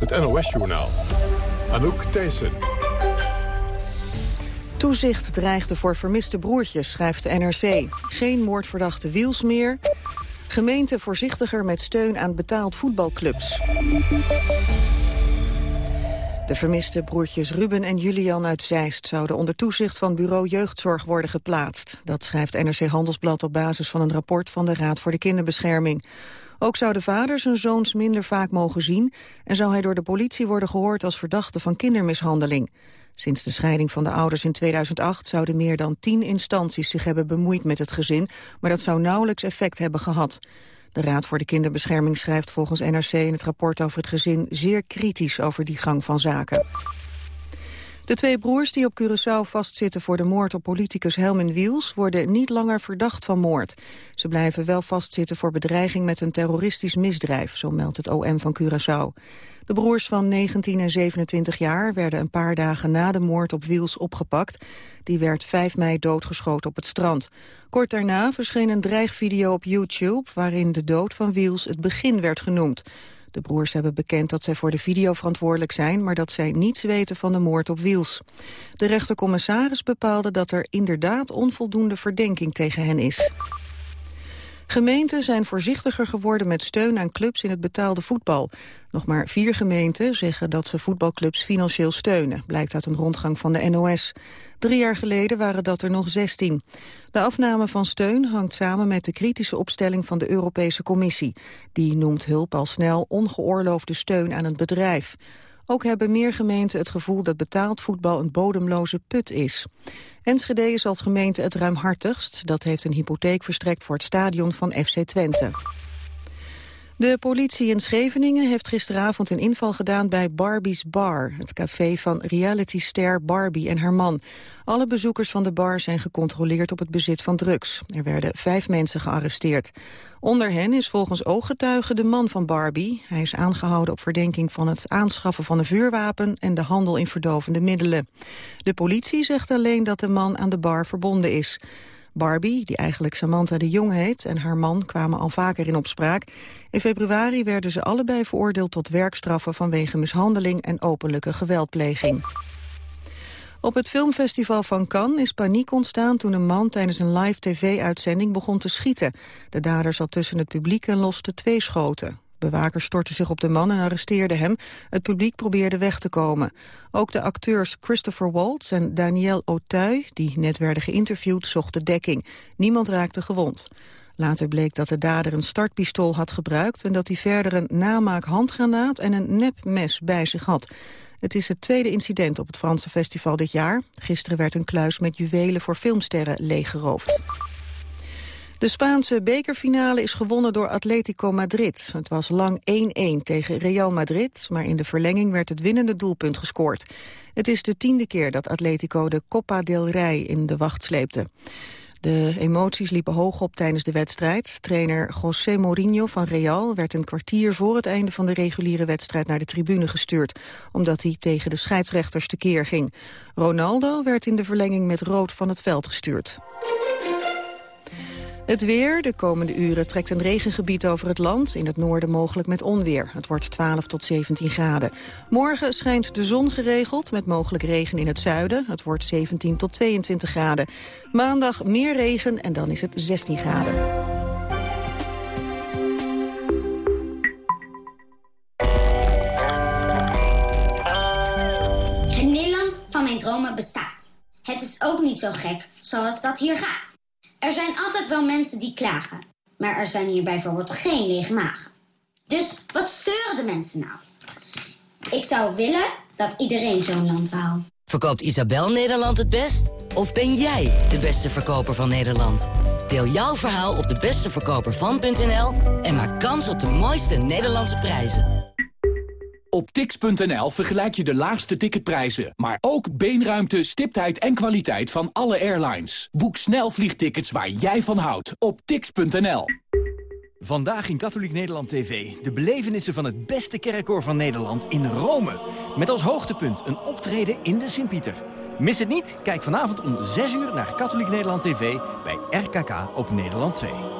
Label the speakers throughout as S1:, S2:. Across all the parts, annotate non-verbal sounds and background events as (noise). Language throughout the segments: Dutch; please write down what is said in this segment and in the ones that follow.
S1: het NOS-journaal. Anouk Thijssen.
S2: Toezicht dreigde voor vermiste broertjes, schrijft de NRC. Geen moordverdachte wiels meer. Gemeente voorzichtiger met steun aan betaald voetbalclubs. De vermiste broertjes Ruben en Julian uit Zeist zouden onder toezicht van bureau jeugdzorg worden geplaatst. Dat schrijft NRC Handelsblad op basis van een rapport van de Raad voor de Kinderbescherming. Ook zou de vader zijn zoons minder vaak mogen zien en zou hij door de politie worden gehoord als verdachte van kindermishandeling. Sinds de scheiding van de ouders in 2008 zouden meer dan tien instanties zich hebben bemoeid met het gezin, maar dat zou nauwelijks effect hebben gehad. De Raad voor de Kinderbescherming schrijft volgens NRC in het rapport over het gezin zeer kritisch over die gang van zaken. De twee broers die op Curaçao vastzitten voor de moord op politicus Helmin Wiels worden niet langer verdacht van moord. Ze blijven wel vastzitten voor bedreiging met een terroristisch misdrijf, zo meldt het OM van Curaçao. De broers van 19 en 27 jaar werden een paar dagen na de moord op Wiels opgepakt. Die werd 5 mei doodgeschoten op het strand. Kort daarna verscheen een dreigvideo op YouTube waarin de dood van Wiels het begin werd genoemd. De broers hebben bekend dat zij voor de video verantwoordelijk zijn... maar dat zij niets weten van de moord op Wiels. De rechtercommissaris bepaalde dat er inderdaad onvoldoende verdenking tegen hen is. Gemeenten zijn voorzichtiger geworden met steun aan clubs in het betaalde voetbal. Nog maar vier gemeenten zeggen dat ze voetbalclubs financieel steunen, blijkt uit een rondgang van de NOS. Drie jaar geleden waren dat er nog 16. De afname van steun hangt samen met de kritische opstelling van de Europese Commissie. Die noemt hulp al snel ongeoorloofde steun aan een bedrijf. Ook hebben meer gemeenten het gevoel dat betaald voetbal een bodemloze put is. Enschede is als gemeente het ruimhartigst. Dat heeft een hypotheek verstrekt voor het stadion van FC Twente. De politie in Scheveningen heeft gisteravond een inval gedaan bij Barbie's Bar, het café van realityster Barbie en haar man. Alle bezoekers van de bar zijn gecontroleerd op het bezit van drugs. Er werden vijf mensen gearresteerd. Onder hen is volgens ooggetuigen de man van Barbie. Hij is aangehouden op verdenking van het aanschaffen van een vuurwapen en de handel in verdovende middelen. De politie zegt alleen dat de man aan de bar verbonden is. Barbie, die eigenlijk Samantha de Jong heet, en haar man kwamen al vaker in opspraak. In februari werden ze allebei veroordeeld tot werkstraffen vanwege mishandeling en openlijke geweldpleging. Op het filmfestival van Cannes is paniek ontstaan toen een man tijdens een live tv-uitzending begon te schieten. De dader zat tussen het publiek en loste twee schoten. Bewakers stortten zich op de man en arresteerden hem. Het publiek probeerde weg te komen. Ook de acteurs Christopher Waltz en Daniel Auteuil, die net werden geïnterviewd, zochten dekking. Niemand raakte gewond. Later bleek dat de dader een startpistool had gebruikt... en dat hij verder een namaak handgranaat en een nepmes bij zich had. Het is het tweede incident op het Franse festival dit jaar. Gisteren werd een kluis met juwelen voor filmsterren leeggeroofd. De Spaanse bekerfinale is gewonnen door Atletico Madrid. Het was lang 1-1 tegen Real Madrid, maar in de verlenging werd het winnende doelpunt gescoord. Het is de tiende keer dat Atletico de Copa del Rey in de wacht sleepte. De emoties liepen hoog op tijdens de wedstrijd. Trainer José Mourinho van Real werd een kwartier voor het einde van de reguliere wedstrijd naar de tribune gestuurd, omdat hij tegen de scheidsrechters tekeer ging. Ronaldo werd in de verlenging met rood van het veld gestuurd. Het weer. De komende uren trekt een regengebied over het land. In het noorden mogelijk met onweer. Het wordt 12 tot 17 graden. Morgen schijnt de zon geregeld met mogelijk regen in het zuiden. Het wordt 17 tot 22 graden. Maandag meer regen en dan is het 16 graden.
S3: Het Nederland van mijn dromen bestaat. Het is ook niet zo gek zoals dat hier gaat. Er zijn altijd wel mensen die klagen. Maar er zijn hier bijvoorbeeld geen lege magen. Dus wat zeuren de mensen nou? Ik zou willen dat iedereen zo'n land wou.
S4: Verkoopt Isabel Nederland het best? Of ben jij de beste verkoper van Nederland? Deel jouw verhaal op debesteverkopervan.nl en maak kans op de mooiste Nederlandse prijzen.
S5: Op tix.nl vergelijk je de laagste ticketprijzen, maar ook beenruimte, stiptheid en kwaliteit van alle airlines. Boek snel vliegtickets waar jij van houdt op tix.nl.
S6: Vandaag in Katholiek Nederland TV. De belevenissen van het beste kerkkoor van Nederland in Rome. Met als hoogtepunt een optreden in de Sint-Pieter. Mis het niet? Kijk vanavond om 6 uur naar Katholiek Nederland TV bij RKK op Nederland 2.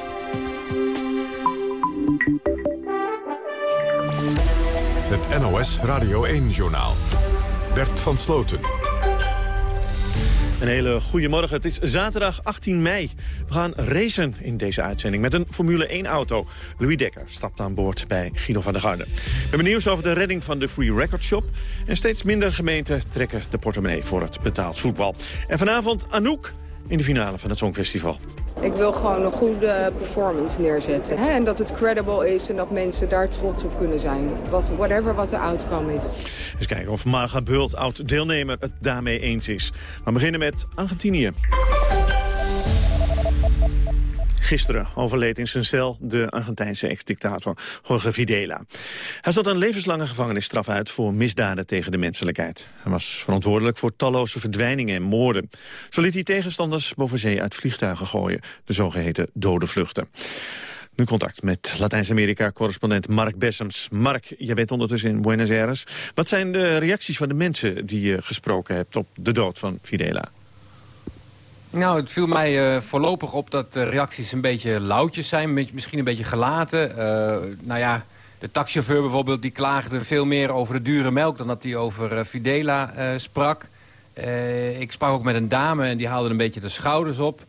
S1: Het NOS Radio 1-journaal. Bert van Sloten.
S7: Een hele goede morgen. Het is zaterdag 18 mei. We gaan racen in deze uitzending met een Formule 1-auto. Louis Dekker stapt aan boord bij Guido van der Garde. We hebben nieuws over de redding van de Free Record Shop. En steeds minder gemeenten trekken de portemonnee voor het betaald voetbal. En vanavond Anouk in de finale van het Songfestival.
S8: Ik wil gewoon een goede performance neerzetten. Hè? En dat het credible is en dat mensen daar trots op kunnen zijn. Wat, whatever wat de outcome is.
S7: Eens kijken of Marga Bult, oud-deelnemer, het daarmee eens is. We beginnen met Argentinië. Gisteren overleed in zijn cel de Argentijnse ex-dictator Jorge Videla. Hij zat een levenslange gevangenisstraf uit voor misdaden tegen de menselijkheid. Hij was verantwoordelijk voor talloze verdwijningen en moorden. Zo liet hij tegenstanders boven zee uit vliegtuigen gooien, de zogeheten dode vluchten. Nu contact met Latijns-Amerika-correspondent Mark Bessems. Mark, jij bent ondertussen in Buenos Aires. Wat zijn de reacties van de mensen die je gesproken hebt op de dood van Videla?
S9: Nou, het viel mij uh, voorlopig op dat de reacties een beetje lauwtjes zijn. Misschien een beetje gelaten. Uh, nou ja, de taxichauffeur bijvoorbeeld, die klaagde veel meer over de dure melk... dan dat hij over uh, Fidela sprak. ik sprak ook met een dame en die haalde een beetje de schouders op.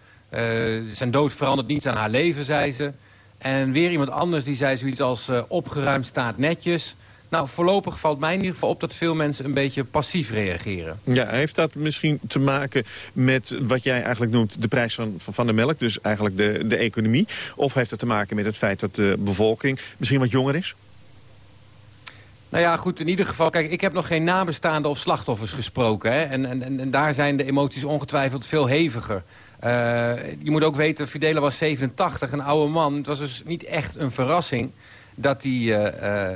S9: zijn dood verandert niets aan haar leven, zei ze. En weer iemand anders die zei zoiets als opgeruimd staat netjes... Nou, voorlopig valt mij in ieder geval op dat veel mensen een beetje passief reageren.
S7: Ja, heeft dat misschien te maken met wat jij eigenlijk noemt de prijs van, van de melk, dus eigenlijk de, de economie? Of heeft het te maken met het feit dat de bevolking misschien wat jonger is?
S9: Nou ja, goed, in ieder geval, kijk, ik heb nog geen nabestaanden of slachtoffers gesproken. Hè? En, en, en daar zijn de emoties ongetwijfeld veel heviger. Uh, je moet ook weten, Fidela was 87, een oude man. Het was dus niet echt een verrassing dat hij uh, uh,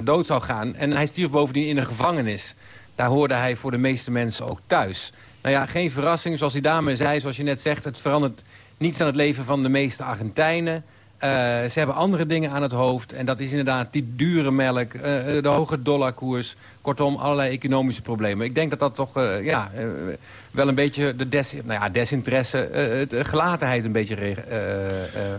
S9: dood zou gaan. En hij stierf bovendien in een gevangenis. Daar hoorde hij voor de meeste mensen ook thuis. Nou ja, geen verrassing. Zoals die dame zei, zoals je net zegt... het verandert niets aan het leven van de meeste Argentijnen. Uh, ze hebben andere dingen aan het hoofd. En dat is inderdaad die dure melk, uh, de hoge dollarkoers. Kortom, allerlei economische problemen. Ik denk dat dat toch uh, ja, wel een beetje de des, nou ja, desinteresse, de gelatenheid een beetje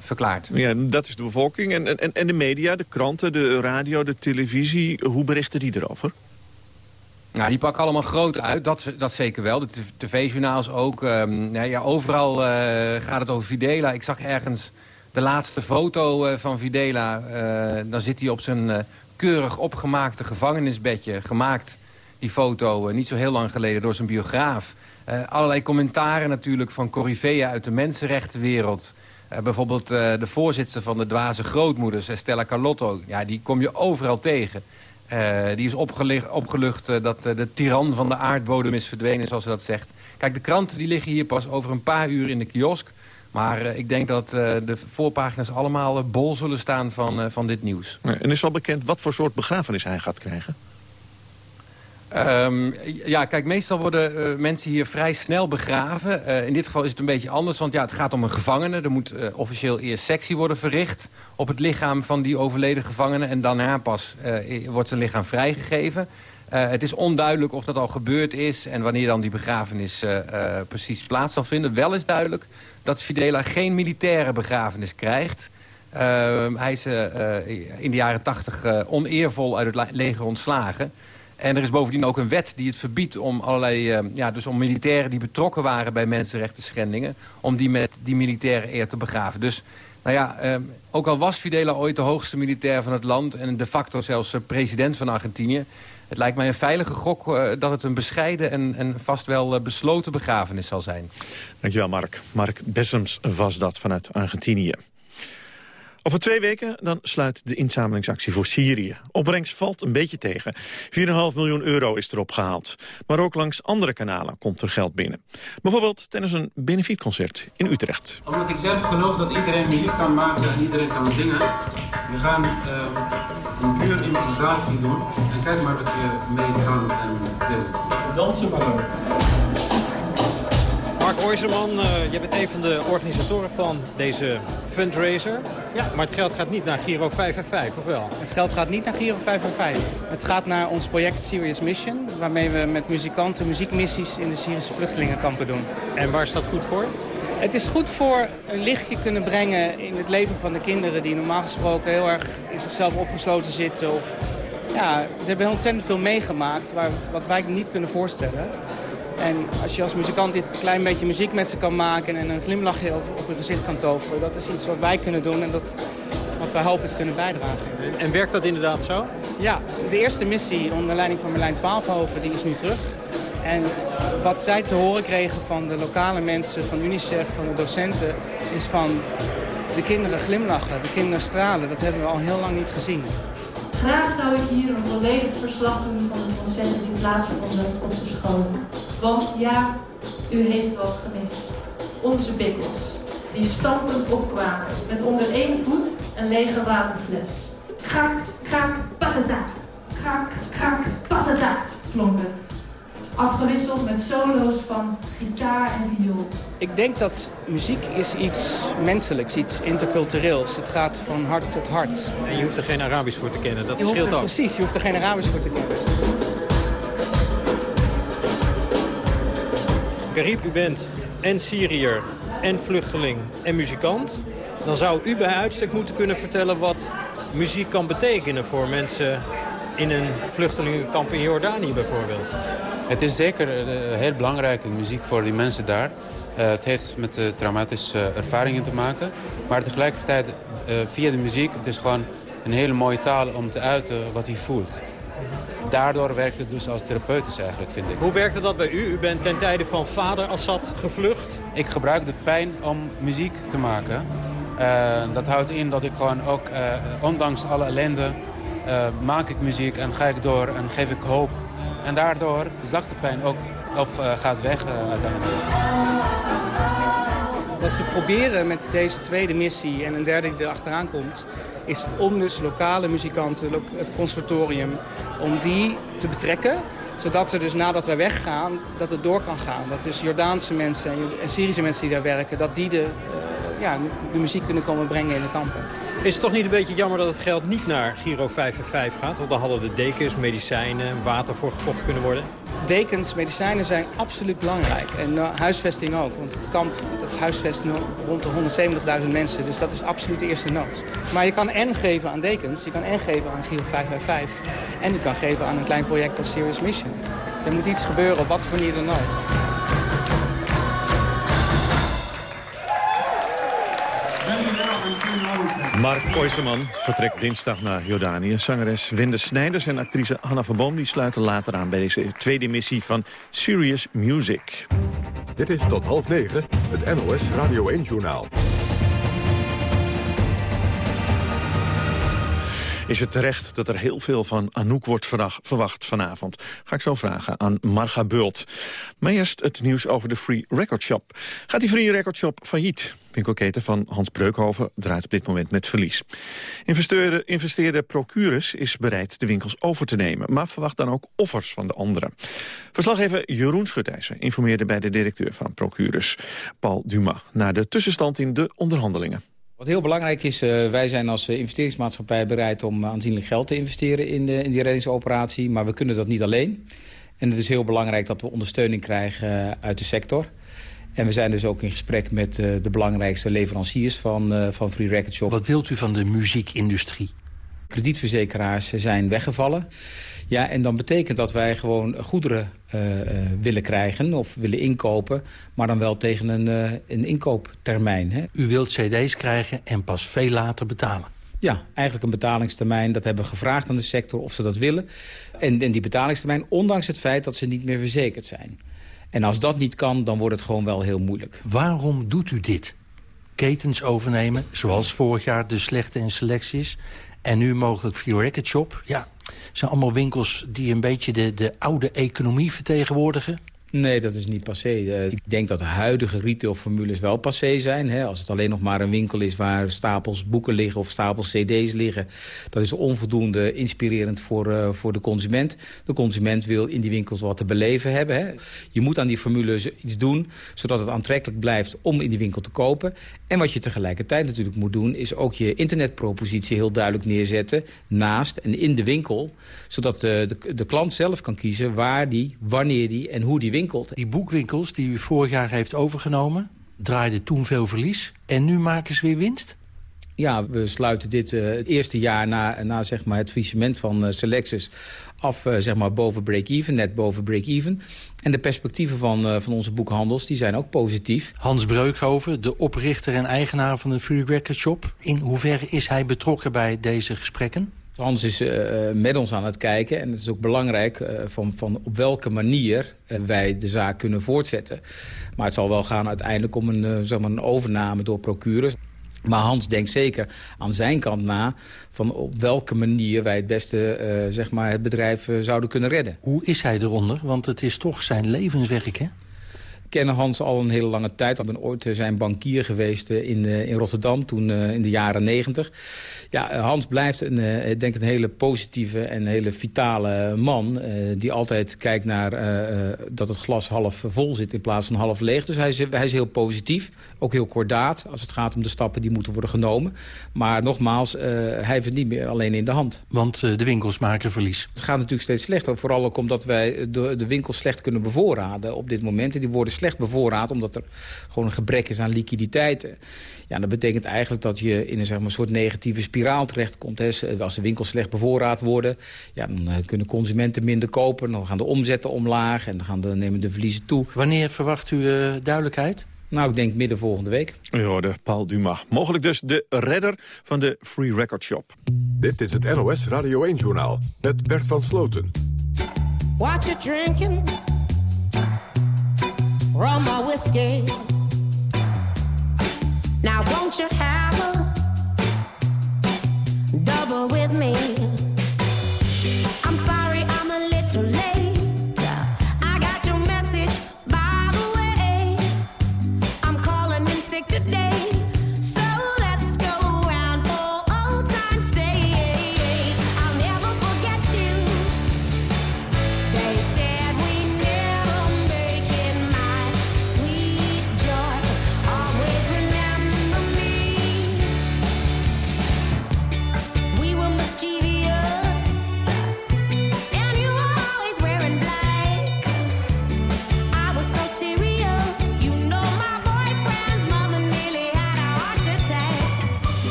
S9: verklaart.
S7: Ja, dat is de bevolking. En, en, en de media, de kranten, de radio, de televisie. Hoe berichten die erover?
S9: Nou, die pakken allemaal groot uit, dat, dat zeker wel. De tv-journaals ook. Um, nou ja, overal gaat het over Fidela. Ik zag ergens de laatste foto uh, van Videla. Uh, dan zit hij op zijn uh, keurig opgemaakte gevangenisbedje. Gemaakt, die foto, niet zo heel lang geleden door zijn biograaf. allerlei commentaren natuurlijk van Corrivea uit de mensenrechtenwereld. bijvoorbeeld de voorzitter van de dwaze grootmoeders, Stella Carlotto. Ja, die kom je overal tegen. die is opgelucht dat de tiran van de aardbodem is verdwenen, zoals ze dat zegt. Kijk, de kranten die liggen hier pas over een paar uur in de kiosk. Maar uh, ik denk dat uh, de voorpagina's allemaal uh, bol zullen staan van, van dit nieuws.
S7: En is al bekend wat voor soort begrafenis hij gaat krijgen?
S9: Um, ja, kijk, meestal worden mensen hier vrij snel begraven. in dit geval is het een beetje anders, want ja, het gaat om een gevangene. Er moet officieel eerst sectie worden verricht op het lichaam van die overleden gevangene. En daarna pas wordt zijn lichaam vrijgegeven. het is onduidelijk of dat al gebeurd is en wanneer dan die begrafenis precies plaats zal vinden. Wel is duidelijk dat Fidela geen militaire begrafenis krijgt. Uh, hij is uh, in de jaren tachtig uh, oneervol uit het leger ontslagen. En er is bovendien ook een wet die het verbiedt om allerlei, ja, dus om militairen die betrokken waren bij mensenrechten schendingen, om die met die militaire eer te begraven. Dus nou ja, ook al was Fidela ooit de hoogste militair van het land en de facto zelfs president van Argentinië, het lijkt mij een veilige gok uh, dat het een bescheiden en, en vast wel uh, besloten begrafenis zal zijn.
S7: Dankjewel Mark. Mark Bessems was dat vanuit Argentinië. Over twee weken dan sluit de inzamelingsactie voor Syrië. Opbrengst valt een beetje tegen. 4,5 miljoen euro is erop gehaald. Maar ook langs andere kanalen komt er geld binnen. Bijvoorbeeld tijdens een benefietconcert in Utrecht.
S10: Omdat ik zelf geloof dat iedereen muziek kan maken en iedereen kan zingen... We gaan een puur improvisatie doen. En kijk maar dat je mee kan en wil.
S11: Dansen maar ook. Mark Oyserman, uh, je bent een van de organisatoren van deze fundraiser. Ja. Maar het geld gaat niet naar Giro 5 en 5, of wel?
S12: Het geld gaat niet naar Giro 5 en 5. Het gaat naar ons project Serious Mission... waarmee we met muzikanten muziekmissies in de Syrische vluchtelingenkampen doen.
S11: En waar is dat goed voor?
S12: Het is goed voor een lichtje kunnen brengen in het leven van de kinderen... die normaal gesproken heel erg in zichzelf opgesloten zitten. Of, ja, ze hebben ontzettend veel meegemaakt waar, wat wij niet kunnen voorstellen. En als je als muzikant dit klein beetje muziek met ze kan maken... en een glimlachje op, op hun gezicht kan toveren... dat is iets wat wij kunnen doen en dat, wat wij hopen te kunnen bijdragen.
S11: En werkt dat inderdaad zo?
S12: Ja, de eerste missie onder leiding van Merlijn Twaalfhoven die is nu terug. En wat zij te horen kregen van de lokale mensen, van UNICEF, van de docenten... is van de kinderen glimlachen, de kinderen stralen. Dat hebben we al heel lang niet gezien.
S13: Graag zou ik hier een volledig verslag doen van de concerten die plaatsvonden op de scholen. Want ja, u heeft wat gemist. Onze bikkels, die stampend opkwamen met onder één voet een lege waterfles. Krak, krak, patata. Krak, krak, patata, klonk het. Afgewisseld met solo's van gitaar en viool.
S12: Ik denk dat muziek is iets menselijks, iets intercultureels. Het gaat van hart tot hart.
S11: En je hoeft er geen Arabisch voor te kennen, dat scheelt ook.
S12: Precies, je hoeft er geen Arabisch voor te kennen.
S11: Garib, u bent en Syriër en vluchteling en muzikant. Dan zou u bij uitstek moeten kunnen vertellen wat muziek kan betekenen voor mensen in een vluchtelingenkamp in Jordanië bijvoorbeeld.
S10: Het is zeker uh, heel belangrijke muziek voor die mensen daar. Uh, het heeft met uh, traumatische ervaringen te maken. Maar tegelijkertijd, via de muziek, het is gewoon een hele mooie taal om te uiten wat hij voelt. Daardoor werkt het dus als therapeutisch eigenlijk, vind ik.
S11: Hoe werkte dat bij u? U bent ten tijde van vader Assad gevlucht.
S10: Ik gebruik de pijn om muziek te maken. dat houdt in dat ik gewoon ook, ondanks alle ellende, maak ik muziek en ga ik door en geef ik hoop en daardoor zakt de pijn ook of uh, gaat weg uh, uiteindelijk.
S12: Wat we proberen met deze tweede missie en een derde die erachteraan komt... is om dus lokale muzikanten, het conservatorium, om die te betrekken zodat er dus nadat wij weggaan, dat het door kan gaan. Dat dus Jordaanse mensen en Syrische mensen die daar werken... dat die de, uh, ja, de muziek kunnen komen brengen in de kampen.
S11: Is het toch niet een beetje jammer dat het geld niet naar Giro 5 en 5 gaat? Want dan hadden de dekens, medicijnen, water voor gekocht kunnen worden.
S12: Dekens, medicijnen zijn absoluut belangrijk. En uh, huisvesting ook. Want het kamp het huisvest rond de 170.000 mensen. Dus dat is absoluut de eerste nood. Maar je kan en geven aan dekens, je kan en geven aan Giro 555. En je kan geven aan een klein project als Serious Mission. Er moet iets gebeuren, op wat manier dan ook.
S7: Mark Koiserman vertrekt dinsdag naar Jordanië. Zangeres Wende Snijders en actrice Hanna van Boom... die sluiten later aan bij deze tweede missie van Serious Music.
S1: Dit is tot half negen, het NOS Radio 1-journaal.
S7: Is het terecht dat er heel veel van Anouk wordt verwacht vanavond? Ga ik zo vragen aan Marga Bult. Maar eerst het nieuws over de Free Record Shop. Gaat die Free Record Shop failliet? Winkelketen van Hans Breukhoven draait op dit moment met verlies. Investeerder, investeerder Procurus is bereid de winkels over te nemen... maar verwacht dan ook offers van de anderen. Verslaggever Jeroen Schutijzer informeerde bij de directeur van Procurus... Paul Dumas naar de tussenstand in de onderhandelingen.
S14: Wat heel belangrijk is, uh, wij zijn als uh, investeringsmaatschappij bereid om aanzienlijk geld te investeren in, de, in die reddingsoperatie. Maar we kunnen dat niet alleen. En het is heel belangrijk dat we ondersteuning krijgen uit de sector. En we zijn dus ook in gesprek met de belangrijkste leveranciers van, van Free Record Shop.
S15: Wat wilt u van de muziekindustrie?
S14: Kredietverzekeraars zijn weggevallen. Ja, en dan betekent dat wij gewoon goederen willen krijgen of willen inkopen... maar dan wel tegen een, uh, een inkooptermijn. Hè.
S15: U wilt cd's krijgen en pas veel later betalen?
S14: Ja, eigenlijk een betalingstermijn. Dat hebben we gevraagd aan de sector of ze dat willen. En, en die betalingstermijn, ondanks het feit dat ze niet meer verzekerd zijn. En als dat niet kan, dan wordt het gewoon wel heel moeilijk.
S15: Waarom doet u dit? Ketens overnemen, zoals vorig jaar de slechte in selecties... en nu mogelijk Free Record Shop. Ja, zijn allemaal winkels die een beetje de, de oude economie vertegenwoordigen?
S14: Nee, dat is niet passé. Uh, ik denk dat de huidige retailformules wel passé zijn. Als het alleen nog maar een winkel is waar stapels boeken liggen of stapels cd's liggen... dat is onvoldoende inspirerend voor, uh, voor de consument. De consument wil in die winkels wat te beleven hebben. Je moet aan die formules iets doen, zodat het aantrekkelijk blijft om in die winkel te kopen. En wat je tegelijkertijd natuurlijk moet doen... is ook je internetpropositie heel duidelijk neerzetten... naast en in de winkel, zodat de, de, de klant zelf kan kiezen... waar die, wanneer die en hoe die
S15: die boekwinkels die u vorig jaar heeft overgenomen... draaiden toen veel verlies en nu maken ze weer winst?
S14: Ja, we sluiten dit uh, het eerste jaar na, na zeg maar, het faillissement van uh, Selectus af uh, zeg maar, boven break-even, net boven break-even. En de perspectieven van, van onze boekhandels die zijn ook positief.
S15: Hans Breukhoven, de oprichter en eigenaar van de Free Record Shop. In hoeverre is hij betrokken bij deze gesprekken?
S14: Hans is uh, met ons aan het kijken. En het is ook belangrijk uh, van, van op welke manier wij de zaak kunnen voortzetten. Maar het zal wel gaan uiteindelijk om een, zeg maar een overname door procures. Maar Hans denkt zeker aan zijn kant na... van op welke manier wij het beste zeg maar het bedrijf zouden kunnen redden.
S15: Hoe is hij eronder? Want het is toch zijn levenswerk, hè?
S14: Kennen Hans al een hele lange tijd. Ik ben ooit zijn bankier geweest in, in Rotterdam, toen in de jaren negentig. Ja, Hans blijft een, denk een hele positieve en hele vitale man... Die altijd kijkt naar dat het glas half vol zit in plaats van half leeg. Dus hij is, hij is heel positief, ook heel kordaat... als het gaat om de stappen die moeten worden genomen. Maar nogmaals, hij heeft het niet meer alleen in de hand.
S15: Want de winkels maken verlies.
S14: Het gaat natuurlijk steeds slechter. Vooral ook omdat wij de, de winkels slecht kunnen bevoorraden op dit moment. En die worden slecht bevoorraad omdat er gewoon een gebrek is aan liquiditeit. Ja, dat betekent eigenlijk dat je in een, zeg maar, soort negatieve spiraal terechtkomt. Hè. Als de winkels slecht bevoorraad worden, ja, dan uh, kunnen consumenten minder kopen. Dan gaan de omzetten omlaag en dan gaan de, nemen de verliezen toe.
S15: Wanneer verwacht u uh, duidelijkheid?
S14: Nou, ik denk midden volgende week.
S7: U hoorde Paul Dumas. Mogelijk dus de redder van de Free Record Shop.
S1: Dit is het NOS Radio 1-journaal met Bert van Sloten.
S16: What you drinking? Rum or whiskey? Now won't you have a double with me?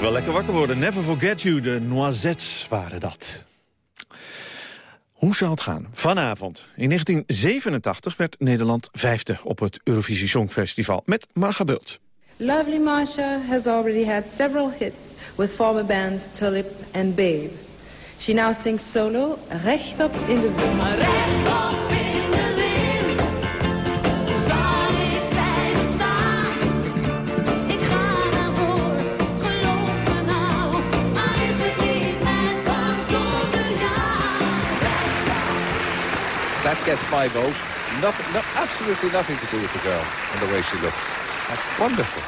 S7: Wel lekker wakker worden. Never forget you, de noisettes waren dat. Hoe zou het gaan? Vanavond. In 1987 werd Nederland vijfde op het Eurovisie Songfestival met Marga Bult.
S17: Lovely Marsha has already had several hits with former bands Tulip and Babe. She now sings solo Rechtop in de wind.
S18: That gets my vote. Nothing, no, absolutely nothing to do with the girl and the way she looks. That's wonderful.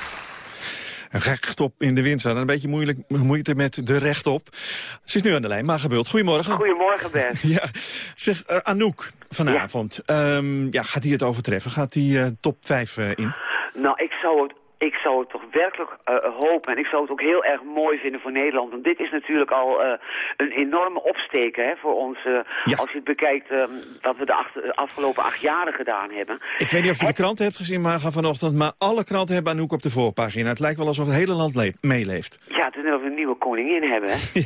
S7: Rechtop in de wind. Hadden een beetje moeilijk, moeite met de rechtop. Ze is nu aan de lijn. Marga Bult, goedemorgen.
S19: Goedemorgen, Bert. (laughs)
S7: Ja, zeg, eh, Anouk vanavond. Ja. ja, gaat hij het overtreffen? Gaat hij eh, top 5 uh, in?
S19: Nou, ik zou het ik zou het toch werkelijk uh, hopen en ik zou het ook heel erg mooi vinden voor Nederland. Want dit is natuurlijk al uh, een enorme opsteken hè, voor ons. Uh, ja. Als je het bekijkt wat we de acht, afgelopen acht jaren gedaan hebben.
S7: Ik weet niet of je de kranten hebt gezien Marga vanochtend, maar alle kranten hebben Anouk op de voorpagina. Het lijkt wel alsof het hele land meeleeft.
S19: Ja, het is net we een nieuwe koningin hebben. Hè? (laughs)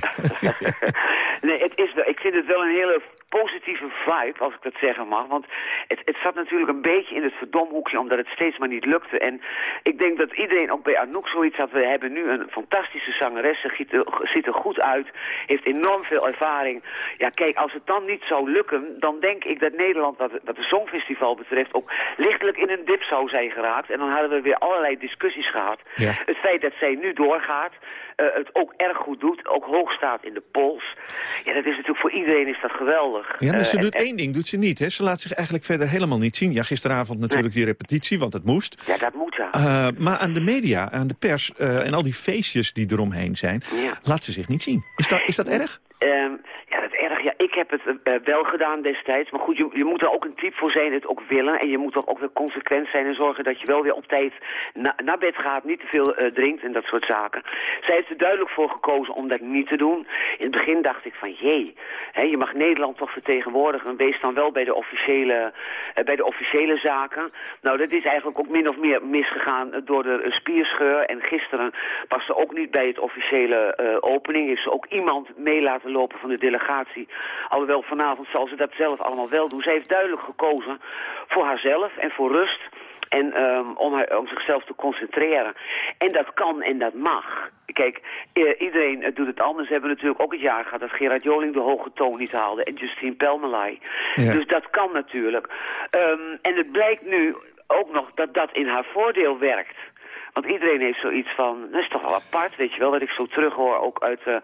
S19: (laughs) nee, het is, ik vind het wel een hele positieve vibe, als ik dat zeggen mag. Want het, het zat natuurlijk een beetje in het verdomhoekje, omdat het steeds maar niet lukte. En ik denk dat iedereen, ook bij Anouk zoiets had, we hebben nu een fantastische zangeres. Ze ziet er, ziet er goed uit, heeft enorm veel ervaring. Ja, kijk, als het dan niet zou lukken, dan denk ik dat Nederland, wat, wat het Songfestival betreft, ook lichtelijk in een dip zou zijn geraakt. En dan hadden we weer allerlei discussies gehad. Ja. Het feit dat zij nu doorgaat, het ook erg goed doet, ook hoog staat in de pols. Ja, dat is natuurlijk voor iedereen is dat geweldig.
S7: Ja, maar ze uh, doet en, één ding, doet ze niet. Hè? Ze laat zich eigenlijk verder helemaal niet zien. Ja, gisteravond natuurlijk nee. die repetitie, want het moest.
S19: Ja, dat moet ja.
S7: Uh, maar aan de media, aan de pers en al die feestjes die eromheen zijn, ja. laat ze zich niet zien. Is dat, is dat erg?
S19: Um, ja, dat is erg. Ja, ik heb het uh, wel gedaan destijds. Maar goed, je, je moet er ook een type voor zijn, het ook willen. En je moet toch ook weer consequent zijn en zorgen dat je wel weer op tijd na, naar bed gaat. Niet te veel uh, drinkt en dat soort zaken. Zij heeft er duidelijk voor gekozen om dat niet te doen. In het begin dacht ik van, jee, hè, je mag Nederland toch vertegenwoordigen. Wees dan wel bij de, officiële, bij de officiële zaken. Nou, dat is eigenlijk ook min of meer misgegaan door de spierscheur. En gisteren was ze ook niet bij het officiële opening. Heeft ze ook iemand mee laten lopen van de delegatie. Alhoewel vanavond zal ze dat zelf allemaal wel doen. Ze heeft duidelijk gekozen voor haarzelf en voor rust. En um, om, haar, om zichzelf te concentreren. En dat kan en dat mag. Kijk, uh, iedereen uh, doet het anders. We hebben natuurlijk ook het jaar gehad dat Gerard Joling de hoge toon niet haalde. En Justine Pelmelay. Ja. Dus dat kan natuurlijk. Um, en het blijkt nu ook nog dat dat in haar voordeel werkt. Want iedereen heeft zoiets van, dat is toch wel apart, weet je wel, dat ik zo terughoor ook uit uh,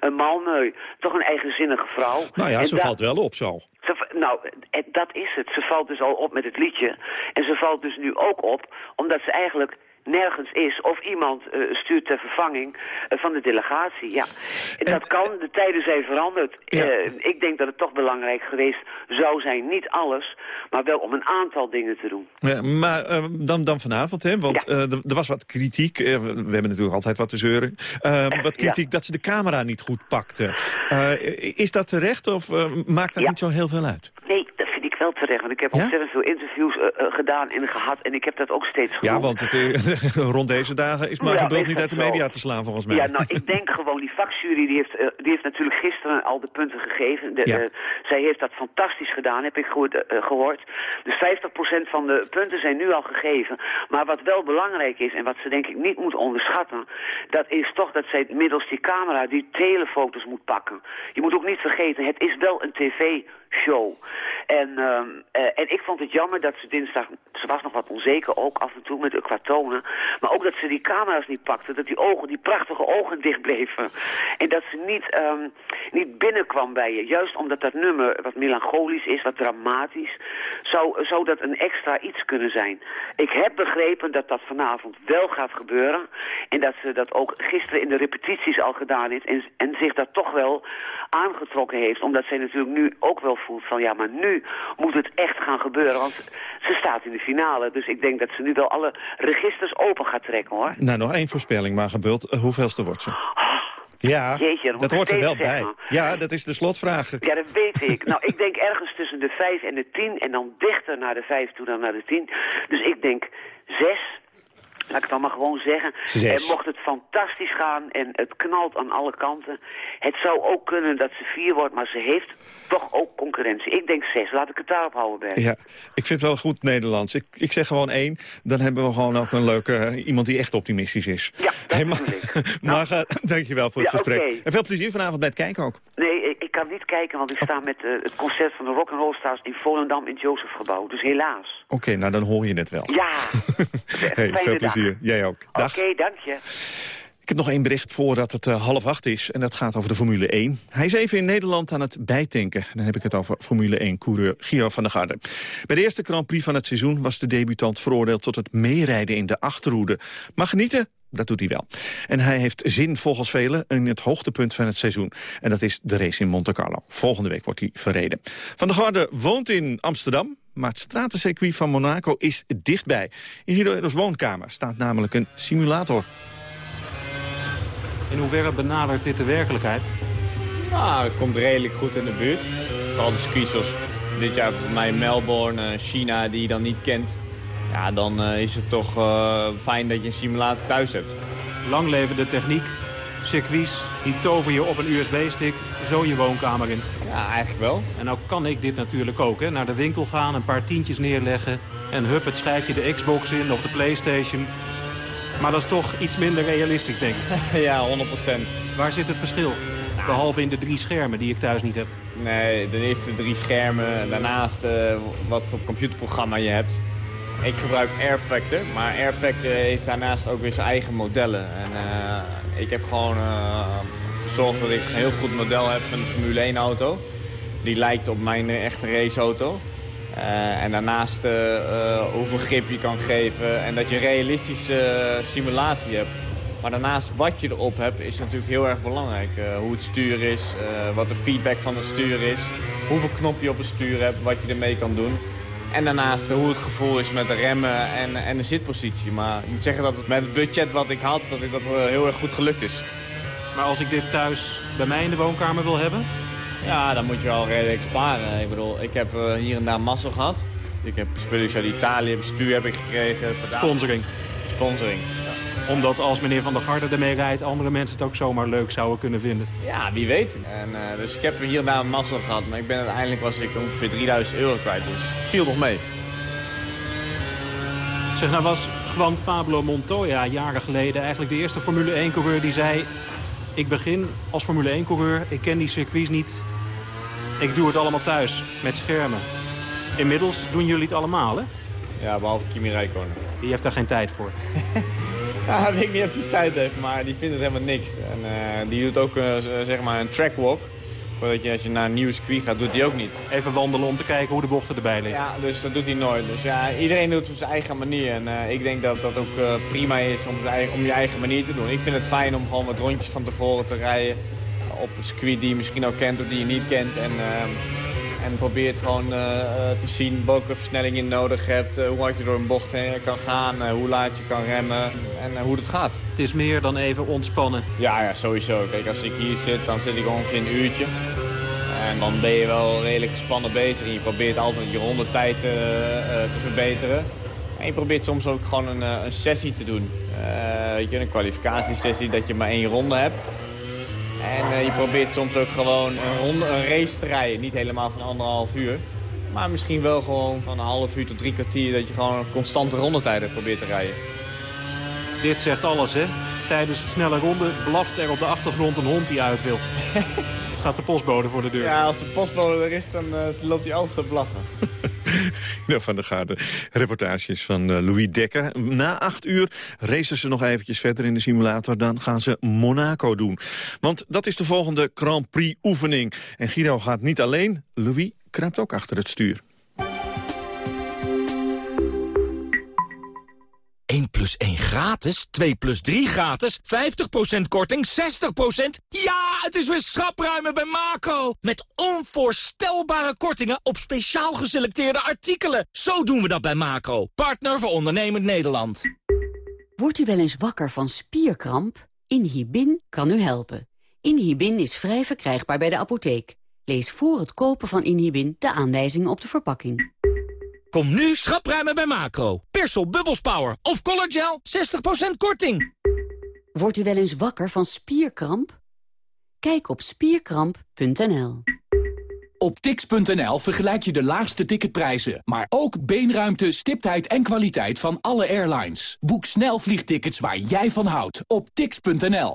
S19: een Malmö. Toch een eigenzinnige vrouw.
S7: Nou ja,
S19: en
S7: ze valt wel op zo.
S19: Ze, nou, dat is het. Ze valt dus al op met het liedje. En ze valt dus nu ook op, omdat ze eigenlijk nergens is of iemand uh, stuurt ter vervanging uh, van de delegatie. Ja, en dat kan. De tijden zijn veranderd. Ja. Uh, ik denk dat het toch belangrijk geweest zou zijn. Niet alles, maar wel om een aantal dingen te doen.
S7: Ja, maar dan, dan vanavond, hè? want ja. er, er was wat kritiek. we hebben natuurlijk altijd wat te zeuren. wat kritiek dat ze de camera niet goed pakte. is dat terecht of maakt dat niet zo heel veel uit?
S19: Wel terecht. Want ik heb ja? ontzettend veel interviews uh, uh, gedaan en gehad. En ik heb dat ook steeds gedaan.
S7: Ja, want het, uh, (laughs) rond deze dagen is maar ja, niet uit de media te slaan volgens mij.
S19: Ja, nou, ik denk gewoon, die vakjury die heeft, die heeft natuurlijk gisteren al de punten gegeven. De, ja. zij heeft dat fantastisch gedaan, heb ik gehoord. gehoord. Dus 50% van de punten zijn nu al gegeven. Maar wat wel belangrijk is en wat ze denk ik niet moet onderschatten... dat is toch dat zij middels die camera die telefoto's moet pakken. Je moet ook niet vergeten, het is wel een tv show. En, uh, uh, en ik vond het jammer dat ze dinsdag... Ze was nog wat onzeker ook af en toe met qua tonen. Maar ook dat ze die camera's niet pakte. Dat die ogen, die prachtige ogen (laughs) dicht bleven. En dat ze niet, um, niet binnenkwam bij je. Juist omdat dat nummer wat melancholisch is, wat dramatisch. Zou, zou dat een extra iets kunnen zijn. Ik heb begrepen dat dat vanavond wel gaat gebeuren. En dat ze dat ook gisteren in de repetities al gedaan heeft. En, en zich dat toch wel aangetrokken heeft. Omdat zij natuurlijk nu ook wel voelt van ja, maar nu moet het echt gaan gebeuren. Want ze staat in de finale. Dus ik denk dat ze nu wel alle registers open gaat trekken hoor.
S7: Nou, nog één voorspelling maar gebuld. Uh, hoeveelste wordt ze? Ja,
S19: Jeetje, dat,
S7: hoort er wel bij. Ja, dat is de slotvraag.
S19: Ja, dat weet ik. nou, ik denk ergens tussen de 5 en de 10 en dan dichter naar de 5 toe dan naar de 10. Dus ik denk 6. Laat ik het dan maar gewoon zeggen. En mocht het fantastisch gaan en het knalt aan alle kanten. Het zou ook kunnen dat ze vier wordt, maar ze heeft toch ook concurrentie. Ik denk zes. Laat ik het daarop houden, Bert.
S7: Ja, ik vind het wel goed Nederlands. Ik, ik zeg gewoon één, dan hebben we gewoon ook een leuke... eh, iemand die echt optimistisch is. Ja, dat maar, Marga, (laughs) dankjewel voor het
S19: Ja,
S7: gesprek. En veel plezier vanavond bij het kijken ook.
S19: Nee, ik kan niet kijken, want ik sta met eh, het concert van de Rock'n'Roll Stars in Volendam in het Jozefgebouw. Dus helaas.
S7: Oké, nou dan hoor je het wel.
S19: Ja, (laughs)
S7: Hey, veel
S19: dag.
S7: plezier. Jij ook.
S19: Oké, dank je.
S7: Ik heb nog één bericht voordat het eh, half acht is. En dat gaat over de Formule 1. Hij is even in Nederland aan het bijtanken. Dan heb ik het over Formule 1-coureur Gio van der Garde. Bij de eerste Grand Prix van het seizoen was de debutant veroordeeld... tot het meerijden in de achterhoede. Maar genieten, dat doet hij wel. En hij heeft zin volgens velen in het hoogtepunt van het seizoen. En dat is de race in Monte Carlo. Volgende week wordt hij verreden. Van der Garde woont in Amsterdam. Maar het stratencircuit van Monaco is dichtbij. In Hidro's woonkamer staat namelijk een simulator.
S20: In hoeverre benadert dit de werkelijkheid?
S21: Nou, het komt redelijk goed in de buurt. Vooral de circuits zoals dit jaar voor mij Melbourne, eh, China, die je dan niet kent. Ja, dan eh, is het toch eh, fijn dat je een simulator thuis hebt.
S20: Lang leven de techniek, circuits, die tover je op een USB-stick zo je woonkamer in.
S21: Ja, eigenlijk wel.
S20: En nou kan ik dit natuurlijk ook, hè. Naar de winkel gaan, een paar tientjes neerleggen... en hup, het schrijf je de Xbox in of de Playstation. Maar dat is toch iets minder realistisch, denk ik. (laughs)
S21: ja, 100%.
S20: Waar zit het verschil? Behalve in de drie schermen die ik thuis niet heb.
S21: Nee, de eerste drie schermen. Daarnaast eh, wat voor computerprogramma je hebt. Ik gebruik Airfactor, maar Airfactor heeft daarnaast ook weer zijn eigen modellen. En eh, ik heb gewoon eh, gezorgd dat ik een heel goed model heb van een Formule 1 auto. Die lijkt op mijn eh, echte raceauto. Eh, en daarnaast hoeveel grip je kan geven en dat je realistische simulatie hebt. Maar daarnaast wat je erop hebt is natuurlijk heel erg belangrijk. Hoe het stuur is, wat de feedback van het stuur is, hoeveel knop je op het stuur hebt, wat je ermee kan doen. En daarnaast hoe het gevoel is met de remmen en, en de zitpositie. Maar ik moet zeggen dat het met het budget wat ik had, dat ik dat eh, heel erg goed gelukt is.
S20: Maar als ik dit thuis bij mij in de woonkamer wil hebben...
S21: Ja, dan moet je wel redelijk sparen. Ik bedoel, ik heb eh, hier en daar mazzel gehad. Ik heb spulletjes uit Italië, bestuur heb ik gekregen.
S20: Sponsoring.
S21: Sponsoring.
S20: Omdat als meneer Van der Garde ermee rijdt... andere mensen het ook zomaar leuk zouden kunnen vinden.
S21: Ja, wie weet. En, eh, dus ik heb hier en daar een mazzel gehad. Maar ik ben uiteindelijk was ik ongeveer 3000 euro kwijt. Dus viel nog mee.
S20: Zeg, nou was Juan Pablo Montoya jaren geleden eigenlijk de eerste Formule 1-coureur die zei... ik begin als Formule 1-coureur, ik ken die circuits niet, ik doe het allemaal thuis, met schermen. Inmiddels doen jullie het allemaal, hè?
S21: Ja, behalve Kimi Räikkönen.
S20: Die heeft daar geen tijd voor. (laughs)
S21: Ja, weet ik niet of hij tijd heeft, maar die vindt het helemaal niks. En eh, die doet ook eh, zeg maar een trackwalk. Voordat je als je naar een nieuw circuit gaat, doet hij ook niet.
S20: Even wandelen om te kijken hoe de bochten erbij liggen.
S21: Ja, dus dat doet hij nooit. Dus ja, iedereen doet het op zijn eigen manier. En eh, ik denk dat dat ook eh, prima is om, eigen- om je eigen manier te doen. Ik vind het fijn om gewoon wat rondjes van tevoren te rijden. Op een circuit die je misschien ook kent of die je niet kent. En, eh, en probeert gewoon eh, eh, te zien welke versnelling je nodig hebt. eh, hoe hard je door een bocht heen kan gaan. hoe laat je kan remmen. En hoe het gaat.
S20: Het is meer dan even ontspannen.
S21: Ja, ja, sowieso. Kijk, als ik hier zit, dan zit ik ongeveer een uurtje. En dan ben je wel redelijk gespannen bezig. En je probeert altijd je rondetijd te verbeteren. En je probeert soms ook gewoon een, een sessie te doen. Weet je, een kwalificatiesessie dat je maar één ronde hebt. En eh, je probeert soms ook gewoon een, ronde, een race te rijden. Niet helemaal van anderhalf uur. Maar misschien wel gewoon van een half uur tot drie kwartier... dat je gewoon constante rondetijden probeert te rijden.
S20: Dit zegt alles, hè? Tijdens een snelle ronde blaft er op de achtergrond een hond die uit wil. (laughs) Staat de postbode voor de deur.
S21: Ja, als de postbode er is, dan eh, loopt hij altijd te blaffen. (laughs)
S7: Ja, (laughs) van de Garde. Reportages van eh, Louis Dekker. Na acht uur racen ze nog eventjes verder in de simulator. Dan gaan ze Monaco doen. Want dat is de volgende Grand Prix oefening. En Guido gaat niet alleen. Louis kruipt ook achter het stuur.
S22: 1 plus 1 gratis, 2 plus 3 gratis, 50% korting, 60%. Ja, het is weer schapruimen bij Macro. Met onvoorstelbare kortingen op speciaal geselecteerde artikelen. Zo doen we dat bij Macro, partner voor ondernemend Nederland.
S23: Wordt u wel eens wakker van spierkramp? Inhibin kan u helpen. Inhibin is vrij verkrijgbaar bij de apotheek. Lees voor het kopen van Inhibin de aanwijzingen op de verpakking.
S22: Kom nu schapruimen bij Macro. Persol Bubbles Power of Color Gel 60% korting.
S4: Wordt u wel eens wakker van spierkramp? Kijk op spierkramp.nl.
S5: Op tix.nl vergelijk je de laagste ticketprijzen, maar ook beenruimte, stiptheid en kwaliteit van alle airlines. Boek snel vliegtickets waar jij van houdt op tix.nl.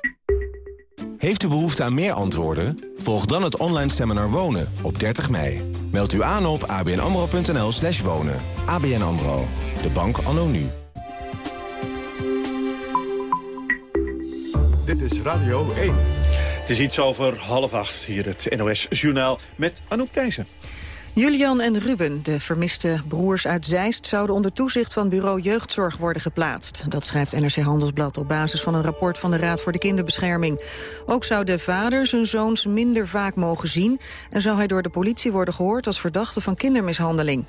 S24: Heeft u behoefte aan meer antwoorden? Volg dan het online seminar Wonen op 30 mei. Meld u aan op abnamro.nl slash wonen. ABN AMRO, de bank anno nu.
S1: Dit is Radio 1.
S7: Het is iets over half acht, hier het NOS-journaal met Anouk Thijssen.
S2: Julian en Ruben, de vermiste broers uit Zeist... zouden onder toezicht van bureau jeugdzorg worden geplaatst. Dat schrijft NRC Handelsblad op basis van een rapport van de Raad voor de Kinderbescherming. Ook zou de vader zijn zoons minder vaak mogen zien... en zou hij door de politie worden gehoord als verdachte van kindermishandeling.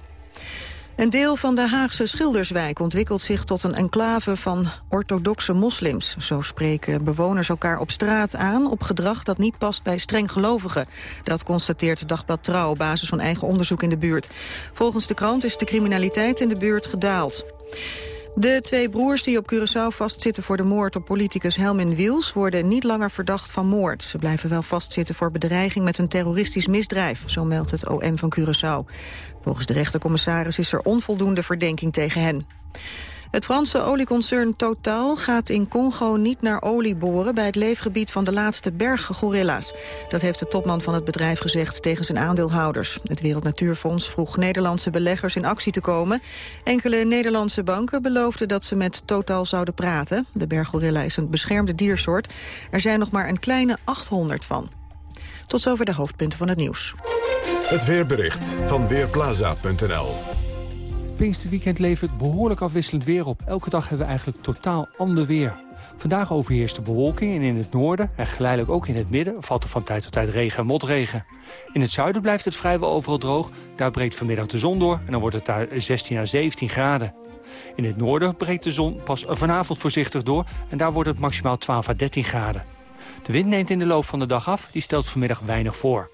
S2: Een deel van de Haagse Schilderswijk ontwikkelt zich tot een enclave van orthodoxe moslims. Zo spreken bewoners elkaar op straat aan op gedrag dat niet past bij streng gelovigen. Dat constateert Dagblad Trouw op basis van eigen onderzoek in de buurt. Volgens de krant is de criminaliteit in de buurt gedaald. De twee broers die op Curaçao vastzitten voor de moord op politicus Helmin Wiels... worden niet langer verdacht van moord. Ze blijven wel vastzitten voor bedreiging met een terroristisch misdrijf. Zo meldt het OM van Curaçao. Volgens de rechtercommissaris is er onvoldoende verdenking tegen hen. Het Franse olieconcern Total gaat in Congo niet naar olie boren... bij het leefgebied van de laatste berggorilla's. Dat heeft de topman van het bedrijf gezegd tegen zijn aandeelhouders. Het Wereld Natuurfonds vroeg Nederlandse beleggers in actie te komen. Enkele Nederlandse banken beloofden dat ze met Total zouden praten. De berggorilla is een beschermde diersoort. Er zijn nog maar een kleine 800 van. Tot zover de hoofdpunten van het nieuws.
S1: Het weerbericht van Weerplaza.nl
S25: Pinksterweekend levert behoorlijk afwisselend weer op. Elke dag hebben we eigenlijk totaal ander weer. Vandaag overheerst de bewolking en in het noorden en geleidelijk ook in het midden valt er van tijd tot tijd regen en motregen. In het zuiden blijft het vrijwel overal droog. Daar breekt vanmiddag de zon door en dan wordt het daar 16 à 17 graden. In het noorden breekt de zon pas vanavond voorzichtig door en daar wordt het maximaal 12 à 13 graden. De wind neemt in de loop van de dag af, die stelt vanmiddag weinig voor.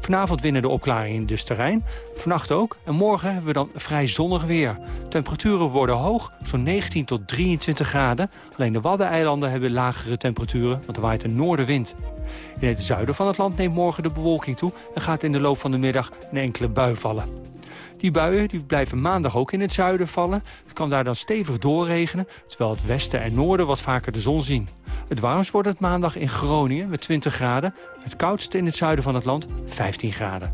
S25: Vanavond winnen de opklaringen dus terrein. Vannacht ook. En morgen hebben we dan vrij zonnig weer. Temperaturen worden hoog, zo'n 19 tot 23 graden. Alleen de Waddeneilanden hebben lagere temperaturen, want er waait een noordenwind. In het zuiden van het land neemt morgen de bewolking toe... en gaat in de loop van de middag een enkele bui vallen. Die buien die blijven maandag ook in het zuiden vallen. Het kan daar dan stevig doorregenen, terwijl het westen en noorden wat vaker de zon zien. Het warmst wordt het maandag in Groningen met 20 graden. Het koudste in het zuiden van het land 15 graden.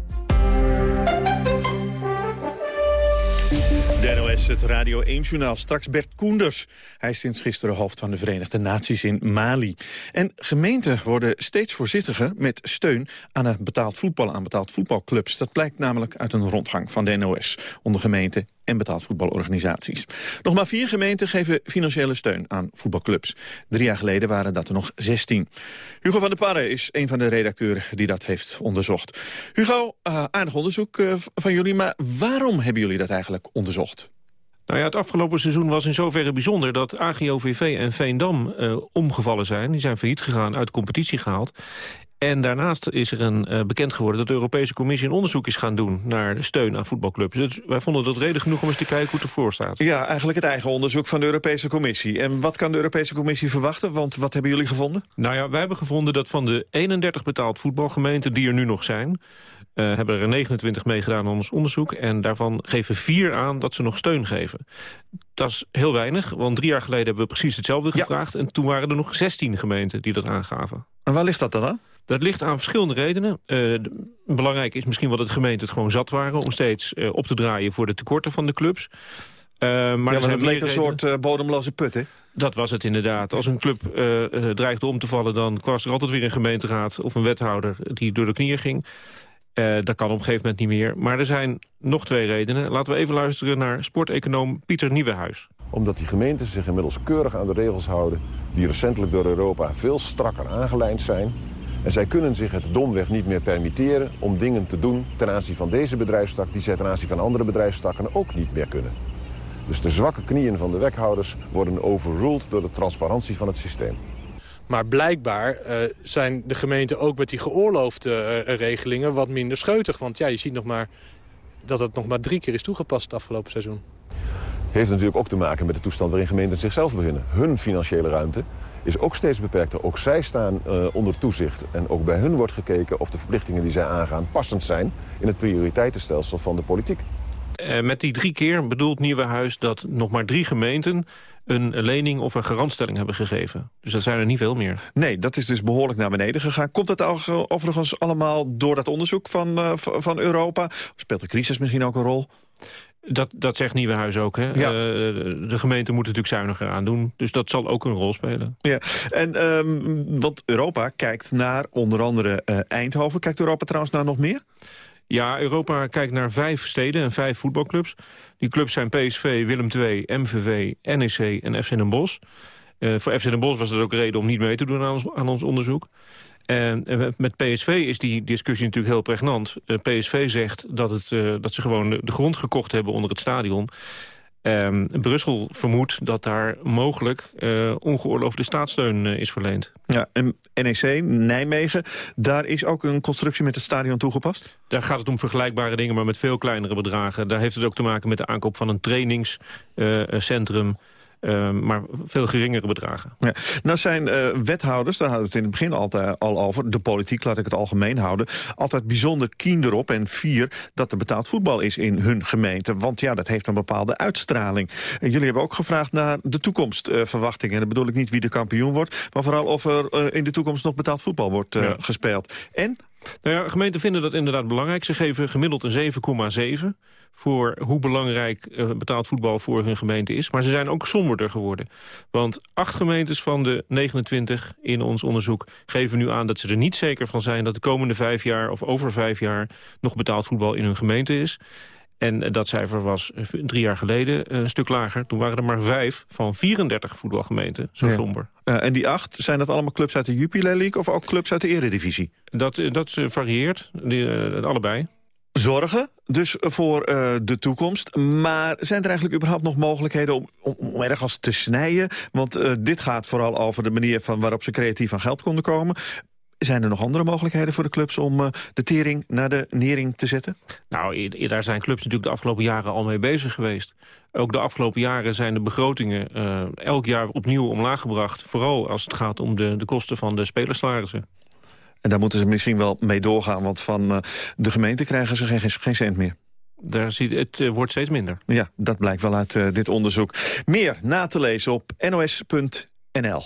S7: Het Radio 1-journaal. Straks Bert Koenders. Hij is sinds gisteren hoofd van de Verenigde Naties in Mali. En gemeenten worden steeds voorzichtiger met steun aan een betaald voetbal, aan betaald voetbalclubs. Dat blijkt namelijk uit een rondgang van de NOS onder gemeenten en betaald voetbalorganisaties. Nog maar vier gemeenten geven financiële steun aan voetbalclubs. Drie jaar geleden waren dat er nog 16. Hugo van der Parre is een van de redacteuren die dat heeft onderzocht. Hugo, uh, aardig onderzoek uh, van jullie, maar waarom hebben jullie dat eigenlijk onderzocht?
S26: Nou ja, het afgelopen seizoen was in zoverre bijzonder dat AGOVV en Veendam uh, omgevallen zijn. Die zijn failliet gegaan, uit de competitie gehaald. En daarnaast is er een, uh, bekend geworden dat de Europese Commissie een onderzoek is gaan doen naar steun aan voetbalclubs. Dus wij vonden dat reden genoeg om eens te kijken hoe het ervoor staat.
S7: Ja, eigenlijk het eigen onderzoek van de Europese Commissie. En wat kan de Europese Commissie verwachten? Want wat hebben jullie gevonden?
S26: Nou ja, wij hebben gevonden dat van de 31 betaald voetbalgemeenten die er nu nog zijn... Uh, hebben er 29 meegedaan aan ons onderzoek. En daarvan geven vier aan dat ze nog steun geven. Dat is heel weinig, want drie jaar geleden hebben we precies hetzelfde gevraagd. En toen waren er nog 16 gemeenten die dat aangaven.
S7: En waar ligt dat dan aan?
S26: Dat ligt aan verschillende redenen. Uh, belangrijk is misschien wel dat de gemeente het gewoon zat waren... om steeds uh, op te draaien voor de tekorten van de clubs. Uh, maar
S7: ja, maar het
S26: meer
S7: leek een soort bodemloze put, hè?
S26: Dat was het inderdaad. Als een club dreigde om te vallen... dan was er altijd weer een gemeenteraad of een wethouder die door de knieën ging. Uh, dat kan op een gegeven moment niet meer. Maar er zijn nog twee redenen. Laten we even luisteren naar sporteconoom Pieter Nieuwenhuis.
S27: Omdat die gemeenten zich inmiddels keurig aan de regels houden... die recentelijk door Europa veel strakker aangelijnd zijn... En zij kunnen zich het domweg niet meer permitteren om dingen te doen ten aanzien van deze bedrijfstak... die zij ten aanzien van andere bedrijfstakken ook niet meer kunnen. Dus de zwakke knieën van de wekhouders worden overruled door de transparantie van het systeem.
S28: Maar blijkbaar uh, zijn de gemeenten ook met die geoorloofde uh, regelingen wat minder scheutig. Want ja, je ziet nog maar dat het nog maar drie keer is toegepast het afgelopen seizoen.
S27: Heeft natuurlijk ook te maken met de toestand waarin gemeenten zichzelf beginnen. Hun financiële ruimte is ook steeds beperkter. Ook zij staan uh, onder toezicht. En ook bij hun wordt gekeken of de verplichtingen die zij aangaan... passend zijn in het prioriteitenstelsel van de politiek.
S26: Uh, met die drie keer bedoelt Nieuwenhuis dat nog maar drie gemeenten een lening of een garantstelling hebben gegeven. Dus dat zijn er niet veel meer.
S7: Nee, dat is dus behoorlijk naar beneden gegaan. Komt dat overigens allemaal door dat onderzoek van, uh, van Europa? Speelt de crisis misschien ook een rol?
S26: Dat, dat zegt Nieuwenhuis ook. Hè?
S7: Ja.
S26: Uh, de gemeente moet natuurlijk zuiniger aan doen. Dus dat zal ook een rol spelen.
S7: Ja, en um, want Europa kijkt naar onder andere uh, Eindhoven. Kijkt Europa trouwens naar nog meer?
S26: Ja, Europa kijkt naar vijf steden en vijf voetbalclubs. Die clubs zijn PSV, Willem II, MVV, NEC en FC Den Bosch. Uh, voor FC Den Bosch was dat ook reden om niet mee te doen aan ons, aan ons onderzoek. En uh, met PSV is die discussie natuurlijk heel pregnant. Uh, PSV zegt dat, het, dat ze gewoon de grond gekocht hebben onder het stadion. Um, Brussel vermoedt dat daar mogelijk uh, ongeoorloofde staatssteun uh, is verleend.
S7: Ja, en NEC, Nijmegen, daar is ook een constructie met het stadion toegepast?
S26: Daar gaat het om vergelijkbare dingen, maar met veel kleinere bedragen. Daar heeft het ook te maken met de aankoop van een trainingscentrum... Uh, Uh, maar veel geringere bedragen.
S7: Ja. Nou zijn uh, wethouders, daar hadden we het in het begin altijd al over... de politiek, laat ik het algemeen houden... altijd bijzonder keen erop en fier dat er betaald voetbal is in hun gemeente. Want ja, dat heeft een bepaalde uitstraling. En jullie hebben ook gevraagd naar de toekomstverwachtingen. Uh, en dan bedoel ik niet wie de kampioen wordt... maar vooral of er in de toekomst nog betaald voetbal wordt ja. gespeeld. En
S26: nou ja, gemeenten vinden dat inderdaad belangrijk. Ze geven gemiddeld een 7,7 voor hoe belangrijk uh, betaald voetbal voor hun gemeente is. Maar ze zijn ook somberder geworden. Want acht gemeentes van de 29 in ons onderzoek geven nu aan dat ze er niet zeker van zijn... dat de komende vijf jaar of over vijf jaar nog betaald voetbal in hun gemeente is. En dat cijfer was drie jaar geleden een stuk lager. Toen waren er maar vijf van 34 voetbalgemeenten. Zo
S7: ja.
S26: somber.
S7: Uh, en die acht, zijn dat allemaal clubs uit de Jupiler League... of ook clubs uit de eredivisie?
S26: Dat, dat varieert, die, uh, allebei.
S7: Zorgen dus voor uh, de toekomst. Maar zijn er eigenlijk überhaupt nog mogelijkheden om, om, om ergens te snijden? Want dit gaat vooral over de manier van waarop ze creatief aan geld konden komen. Zijn er nog andere mogelijkheden voor de clubs om uh, de tering naar de nering te zetten?
S26: Nou, daar zijn clubs natuurlijk de afgelopen jaren al mee bezig geweest. Ook de afgelopen jaren zijn de begrotingen uh, elk jaar opnieuw omlaag gebracht. Vooral als het gaat om de, de kosten van de spelersalarissen.
S7: En daar moeten ze misschien wel mee doorgaan, want van uh, de gemeente krijgen ze geen, geen cent meer.
S26: Daar ziet, het uh, wordt steeds minder.
S7: Ja, dat blijkt wel uit uh, dit onderzoek. Meer na te lezen op nos.nl.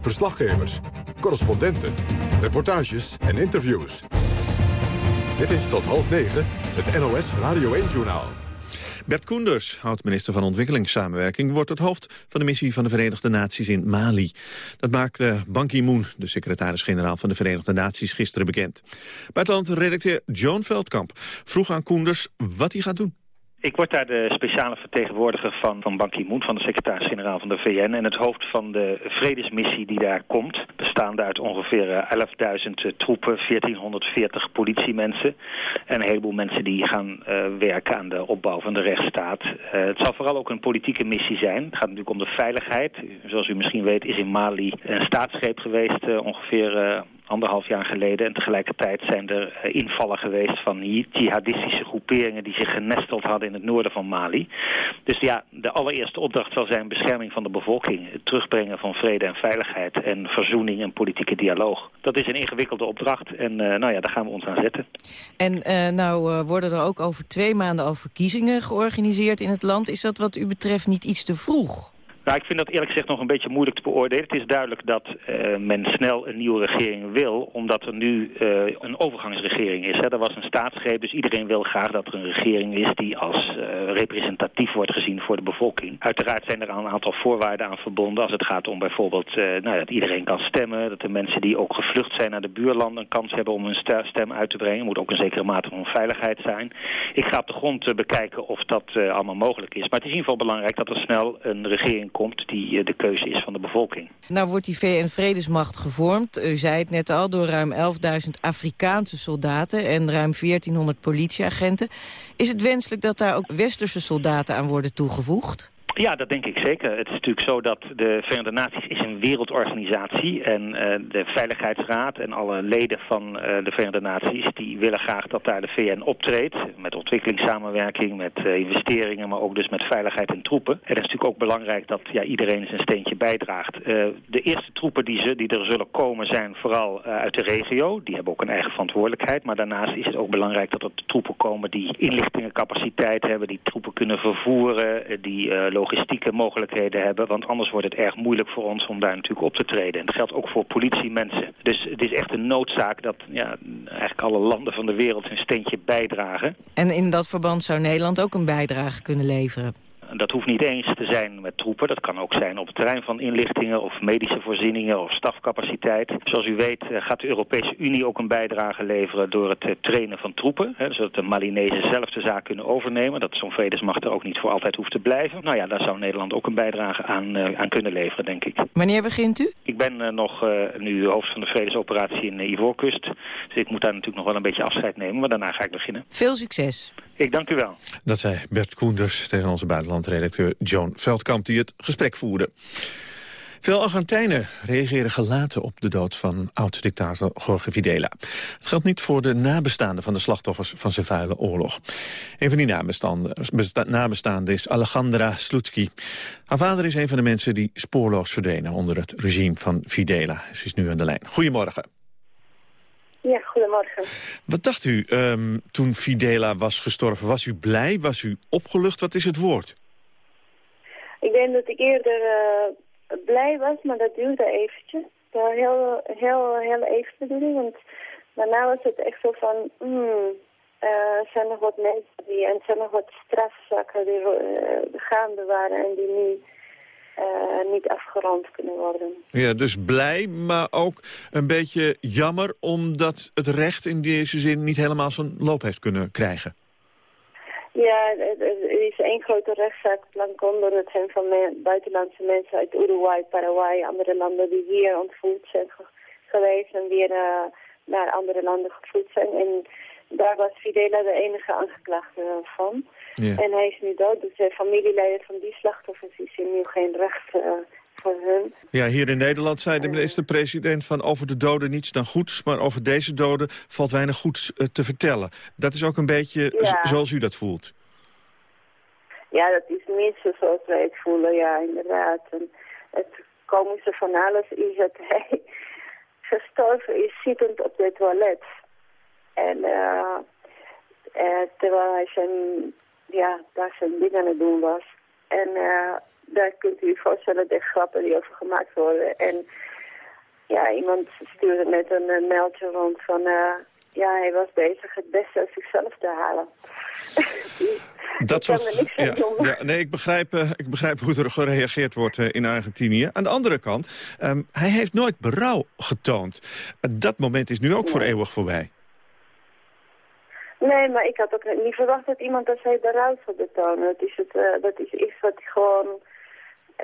S1: Verslaggevers, correspondenten, reportages en interviews. Dit is tot half negen het NOS Radio 1-journaal.
S7: Bert Koenders, oud-minister van Ontwikkelingssamenwerking... wordt het hoofd van de missie van de Verenigde Naties in Mali. Dat maakte Ban Ki-moon, de secretaris-generaal van de Verenigde Naties, gisteren bekend. Buitenland-redacteur Joan Veldkamp vroeg aan Koenders wat hij gaat doen.
S29: Ik word daar de speciale vertegenwoordiger van, van Ban Ki-moon, van de secretaris-generaal van de VN... en het hoofd van de vredesmissie die daar komt, bestaande uit ongeveer 11.000 troepen, 1440 politiemensen... en een heleboel mensen die gaan uh, werken aan de opbouw van de rechtsstaat. Het zal vooral ook een politieke missie zijn. Het gaat natuurlijk om de veiligheid. Zoals u misschien weet is in Mali een staatsgreep geweest, ongeveer anderhalf jaar geleden. En tegelijkertijd zijn er uh, invallen geweest van jihadistische groeperingen die zich genesteld hadden in het noorden van Mali. Dus ja, de allereerste opdracht zal zijn bescherming van de bevolking. Het terugbrengen van vrede en veiligheid en verzoening en politieke dialoog. Dat is een ingewikkelde opdracht en uh, nou ja, daar gaan we ons aan zetten.
S30: En uh, nou worden er ook over twee maanden al verkiezingen georganiseerd in het land. Is dat wat u betreft niet iets te vroeg?
S29: Nou, ik vind dat eerlijk gezegd nog een beetje moeilijk te beoordelen. Het is duidelijk dat uh, men snel een nieuwe regering wil, omdat er nu uh, een overgangsregering is. Hè. Er was een staatsgreep, dus iedereen wil graag dat er een regering is die als uh, representatief wordt gezien voor de bevolking. Uiteraard zijn er al een aantal voorwaarden aan verbonden als het gaat om bijvoorbeeld nou, dat iedereen kan stemmen, dat de mensen die ook gevlucht zijn naar de buurlanden een kans hebben om hun stem uit te brengen. Er moet ook een zekere mate van veiligheid zijn. Ik ga op de grond bekijken of dat allemaal mogelijk is. Maar het is in ieder geval belangrijk dat er snel een regering komt die de keuze is van de bevolking.
S30: Nou wordt die VN-vredesmacht gevormd, u zei het net al, door ruim 11.000 Afrikaanse soldaten en ruim 1400 politieagenten. Is het wenselijk dat daar ook westerse soldaten aan worden toegevoegd?
S29: Ja, dat denk ik zeker. Het is natuurlijk zo dat de Verenigde Naties is een wereldorganisatie en uh, de Veiligheidsraad en alle leden van uh, de Verenigde Naties die willen graag dat daar de VN optreedt met ontwikkelingssamenwerking, met uh, investeringen, maar ook dus met veiligheid en troepen. En het is natuurlijk ook belangrijk dat ja, iedereen zijn steentje bijdraagt. de eerste troepen die, ze, die er zullen komen zijn vooral uit de regio. Die hebben ook een eigen verantwoordelijkheid, maar daarnaast is het ook belangrijk dat er troepen komen die inlichtingencapaciteit hebben, die troepen kunnen vervoeren, die logistieke mogelijkheden hebben. Want anders wordt het erg moeilijk voor ons om daar natuurlijk op te treden. En dat geldt ook voor politiemensen. Dus het is echt een noodzaak dat ja, eigenlijk alle landen van de wereld een steentje bijdragen.
S30: En in dat verband zou Nederland ook een bijdrage kunnen leveren?
S29: Dat hoeft niet eens te zijn met troepen. Dat kan ook zijn op het terrein van inlichtingen of medische voorzieningen of stafcapaciteit. Zoals u weet eh, gaat de Europese Unie ook een bijdrage leveren door het eh, trainen van troepen. Hè, zodat de Malinezen zelf de zaak kunnen overnemen. Dat zo'n vredesmacht er ook niet voor altijd hoeft te blijven. Nou ja, daar zou Nederland ook een bijdrage aan, uh, aan kunnen leveren, denk ik.
S30: Wanneer begint u?
S29: Ik ben uh, nog uh, nu hoofd van de vredesoperatie in Ivoorkust. Dus ik moet daar natuurlijk nog wel een beetje afscheid nemen. Maar daarna ga ik beginnen.
S30: Veel succes.
S29: Ik dank u wel.
S7: Dat zei Bert Koenders tegen onze buitenlandredacteur Joan Veldkamp... die het gesprek voerde. Veel Argentijnen reageren gelaten op de dood van oud-dictator Jorge Videla. Het geldt niet voor de nabestaanden van de slachtoffers van zijn vuile oorlog. Een van die nabestaanden, is Alejandra Slutsky. Haar vader is een van de mensen die spoorloos verdwenen onder het regime van Videla. Ze is nu aan de lijn. Goedemorgen.
S31: Ja, goedemorgen.
S7: Wat dacht u um, toen Fidela was gestorven? Was u blij? Was u opgelucht? Wat is het woord?
S31: Ik denk dat ik eerder uh, blij was, maar dat duurde eventjes. Heel, heel, heel even bedoel ik, want daarna was het echt zo van... Mm, uh, er zijn nog wat mensen die, en er zijn nog wat strafzakken die uh, gaande waren en die nu niet afgerond kunnen worden.
S7: Ja, dus blij, maar ook een beetje jammer... omdat het recht in deze zin niet helemaal zijn loop heeft kunnen krijgen.
S31: Ja, er is één grote rechtszaak lang onder het hem van buitenlandse mensen uit Uruguay, Paraguay, andere landen die hier ontvoerd zijn geweest en weer uh, naar andere landen gevoerd zijn. En daar was Fidela de enige aangeklaagde van. Ja. En hij is nu dood, dus de familieleider van die slachtoffers is nu geen recht uh, voor hun.
S7: Ja, hier in Nederland zei de minister-president van over de doden niets dan goeds, maar over deze doden valt weinig goeds uh, te vertellen. Dat is ook een beetje ja. zoals u dat voelt.
S31: Ja, dat is minstens zoals wij het voelen, ja, inderdaad. En het komische van alles is dat hij (laughs) gestorven is zittend op het toilet. En uh, uh, terwijl hij zijn, ja, daar zijn ding aan het doen was. En uh, daar kunt u voorstellen de grappen die over gemaakt worden. En ja, iemand stuurde net een, een mailtje rond van... ja, hij was bezig het beste uit zichzelf te halen. (laughs)
S7: Dat soort, ja, ja, nee, ik begrijp, uh, ik begrijp hoe er gereageerd wordt uh, in Argentinië. Aan de andere kant, um, hij heeft nooit berouw getoond. Dat moment is nu ook nee. voor eeuwig voorbij.
S31: Nee, maar ik had ook niet verwacht dat iemand dat hij berouw zou betonen. Dat is, het, uh, dat is iets wat gewoon...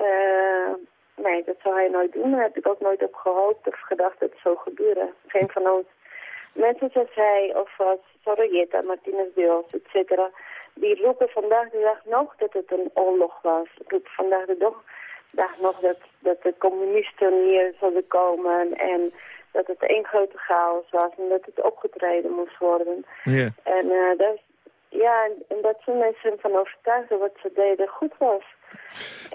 S31: Uh, nee, dat zou hij nooit doen. Daar heb ik ook nooit op gehoopt of gedacht dat het zou gebeuren. Geen van ons. Mensen zoals hij of als Sorayeta, Martinez Dios, et cetera... die roepen vandaag de dag nog dat het een oorlog was. Roepen vandaag de dag, dag nog dat, dat de communisten hier zouden komen... en dat het één grote chaos was en dat het opgetreden moest worden.
S7: Yeah.
S31: En, uh, dat, ja, en, dat zijn mensen van overtuigd dat wat ze deden goed was.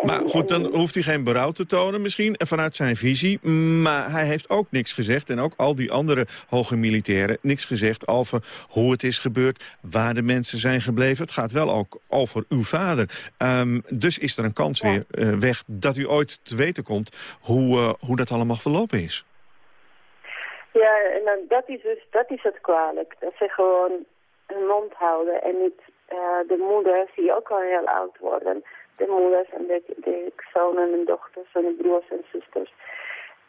S7: Maar goed, dan hoeft hij geen berouw te tonen misschien vanuit zijn visie. Maar hij heeft ook niks gezegd. En ook al die andere hoge militairen niks gezegd over hoe het is gebeurd. Waar de mensen zijn gebleven. Het gaat wel ook over uw vader. Ehm, dus is er een kans weer uh, weg dat u ooit te weten komt hoe, uh, hoe dat allemaal verlopen is.
S31: Ja, en dan, dat is dus dat is het kwalijk. Dat ze gewoon hun mond houden en niet uh, de moeders die ook al heel oud worden de moeders en de, de zonen en dochters en de broers en zusters.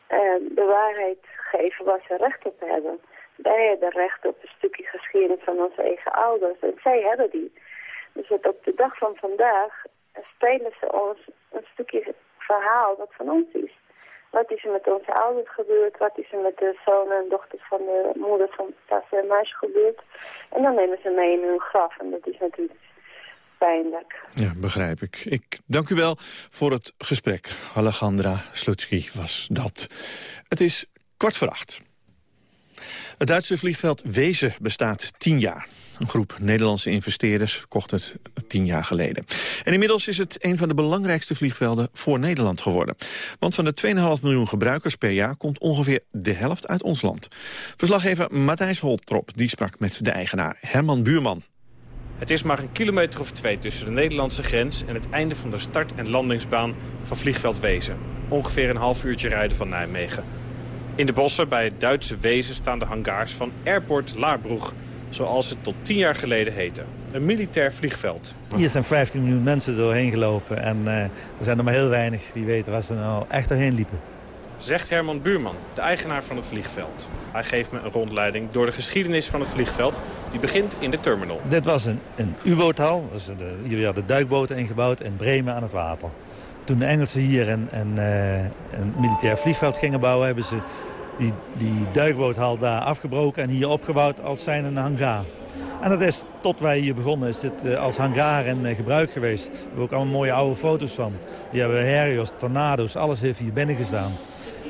S31: Uh, de waarheid geven waar ze recht op hebben. Wij hebben recht op een stukje geschiedenis van onze eigen ouders. En zij hebben die. Dus dat op de dag van vandaag spelen ze ons een stukje verhaal wat van ons is. Wat is er met onze ouders gebeurd? Wat is er met de zonen en dochters van de moeders van Tasse en gebeurd? En dan nemen ze mee in hun graf. En dat is natuurlijk pijnlijk.
S7: Ja, begrijp ik. Ik dank u wel voor het gesprek. Alejandra Slutsky was dat. Het is kwart voor acht. Het Duitse vliegveld Wezen bestaat tien jaar. Een groep Nederlandse investeerders kocht het tien jaar geleden. En inmiddels is het een van de belangrijkste vliegvelden voor Nederland geworden. Want van de 2,5 miljoen gebruikers per jaar komt ongeveer de helft uit ons land. Verslaggever Matthijs Holtrop die sprak met de eigenaar Herman Buurman.
S28: Het is maar een kilometer of twee tussen de Nederlandse grens... en het einde van de start- en landingsbaan van vliegveld Wezen. Ongeveer een half uurtje rijden van Nijmegen. In de bossen bij het Duitse Wezen staan de hangars van Airport Laarbroeg... zoals het tot tien jaar geleden heette. Een militair vliegveld.
S32: Hier zijn 15 miljoen mensen doorheen gelopen... en uh, er zijn er maar heel weinig die weten waar ze nou echt doorheen liepen
S28: zegt Herman Buurman, de eigenaar van het vliegveld. Hij geeft me een rondleiding door de geschiedenis van het vliegveld. Die begint in de terminal.
S32: Dit was een, een U-boothal. Dus hier hadden duikboten ingebouwd in Bremen aan het water. Toen de Engelsen hier een, een, uh, een militair vliegveld gingen bouwen... hebben ze die, die duikboothal daar afgebroken en hier opgebouwd als zijn een hangar. En dat is, tot wij hier begonnen, is dit uh, als hangar in uh, gebruik geweest. We hebben ook allemaal mooie oude foto's van. Die hebben Herios, tornado's, alles heeft hier binnen gestaan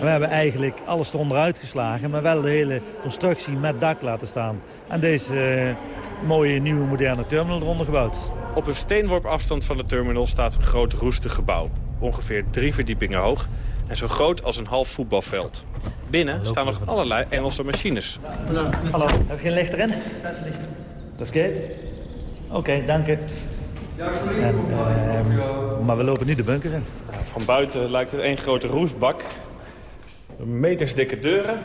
S32: we hebben eigenlijk alles eronder uitgeslagen, maar wel de hele constructie met dak laten staan. En deze uh, mooie nieuwe moderne terminal eronder gebouwd.
S28: Op een steenworp afstand van de terminal staat een groot roestig gebouw. Ongeveer drie verdiepingen hoog en zo groot als een half voetbalveld. Binnen staan nog allerlei Engelse machines.
S32: Hallo, heb je geen licht erin? Dat is licht. Dat is goed? Oké, okay, dank u. En, uh, maar we lopen nu de bunker in.
S28: Van buiten lijkt het één grote roestbak metersdikke deuren.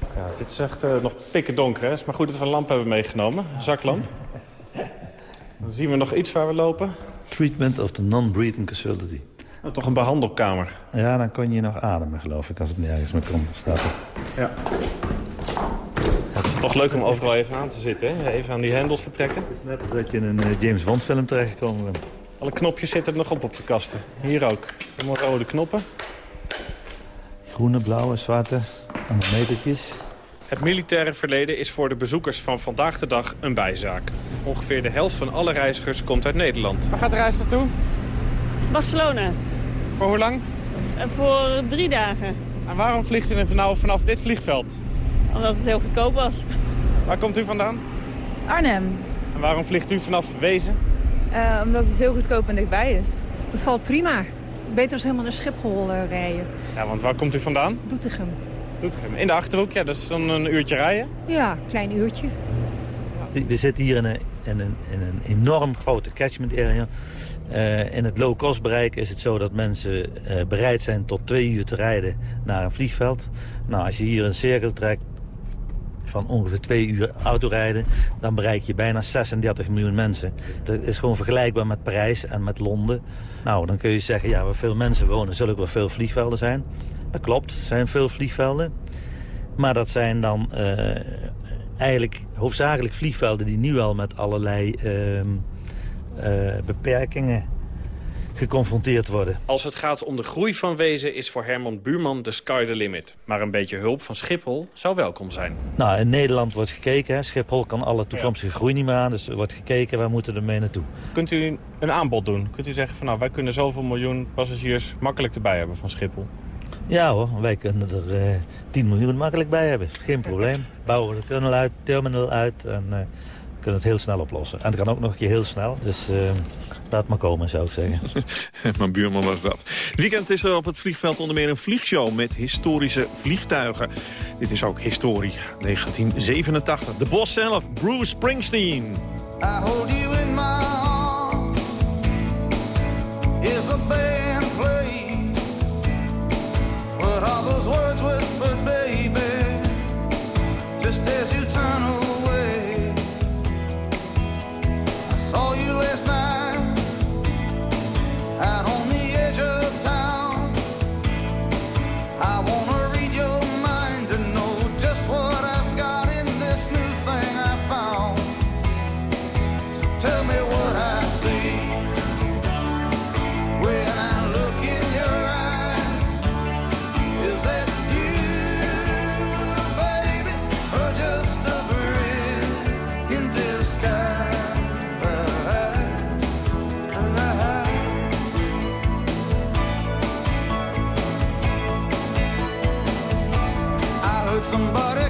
S28: Ja, dit is echt uh, nog pikken donker. Hè? Het is maar goed dat we een lamp hebben meegenomen. Een zaklamp. Dan zien we nog iets waar we lopen.
S32: Treatment of the non-breathing facility.
S28: Oh, toch een behandelkamer.
S32: Ja, dan kon je nog ademen, geloof ik, als het nergens meer komt. Staat er.
S28: Ja. Het is toch leuk om overal even aan te zitten, hè? Even aan die hendels te trekken.
S32: Het is net als dat je in een uh, James Bond film terechtgekomen bent.
S28: Alle knopjes zitten er nog op op de kasten. Hier ook. Helemaal rode knoppen.
S32: Groene, blauwe, zwarte, allemaal metertjes.
S28: Het militaire verleden is voor de bezoekers van vandaag de dag een bijzaak. Ongeveer de helft van alle reizigers komt uit Nederland. Waar gaat de reis naartoe?
S33: Barcelona.
S28: Voor hoe lang?
S33: En voor drie dagen.
S28: En waarom vliegt u nou vanaf dit vliegveld?
S33: Omdat het heel goedkoop was.
S28: Waar komt u vandaan?
S33: Arnhem.
S28: En waarom vliegt u vanaf Wezen?
S33: Uh, omdat het heel goedkoop en dichtbij is.
S34: Dat valt prima. Beter als helemaal naar Schiphol uh, rijden.
S28: Ja, want waar komt u vandaan?
S34: Doetinchem.
S28: Doetinchem. In de Achterhoek, ja, dat is dan een uurtje rijden?
S34: Ja, een klein uurtje.
S32: We zitten hier in een, in een, in een enorm grote catchment area. Uh, in het low-cost bereik is het zo dat mensen uh, bereid zijn tot twee uur te rijden naar een vliegveld. Nou, als je hier een cirkel trekt van ongeveer twee uur autorijden... dan bereik je bijna 36 miljoen mensen. Dat is gewoon vergelijkbaar met Parijs en met Londen. Nou, dan kun je zeggen, ja, waar veel mensen wonen, zullen ook wel veel vliegvelden zijn. Dat klopt, er zijn veel vliegvelden. Maar dat zijn dan uh, eigenlijk hoofdzakelijk vliegvelden... die nu al met allerlei uh, uh, beperkingen geconfronteerd worden.
S28: Als het gaat om de groei van Wezen is voor Herman Buurman de sky the limit. Maar een beetje hulp van Schiphol zou welkom zijn.
S32: Nou, in Nederland wordt gekeken. Hè. Schiphol kan alle toekomstige groei niet meer aan. Dus er wordt gekeken, waar moeten we ermee naartoe.
S28: Kunt u een aanbod doen? Kunt u zeggen van nou, wij kunnen zoveel miljoen passagiers makkelijk erbij hebben van Schiphol?
S32: Ja hoor, wij kunnen er uh, eh, 10 miljoen makkelijk bij hebben. Geen probleem. Bouwen we de tunnel uit, terminal uit en uh, kunnen het heel snel oplossen. En het kan ook nog een keer heel snel, dus uh, laat maar komen, zou ik zeggen. (laughs)
S35: Mijn buurman was dat. Het weekend is er op het vliegveld onder meer een vliegshow met historische vliegtuigen. Dit is ook historie, 1987. De bos zelf, Bruce Springsteen. I hold you in my arms, is a band play. What are those words whispered, baby, just as you somebody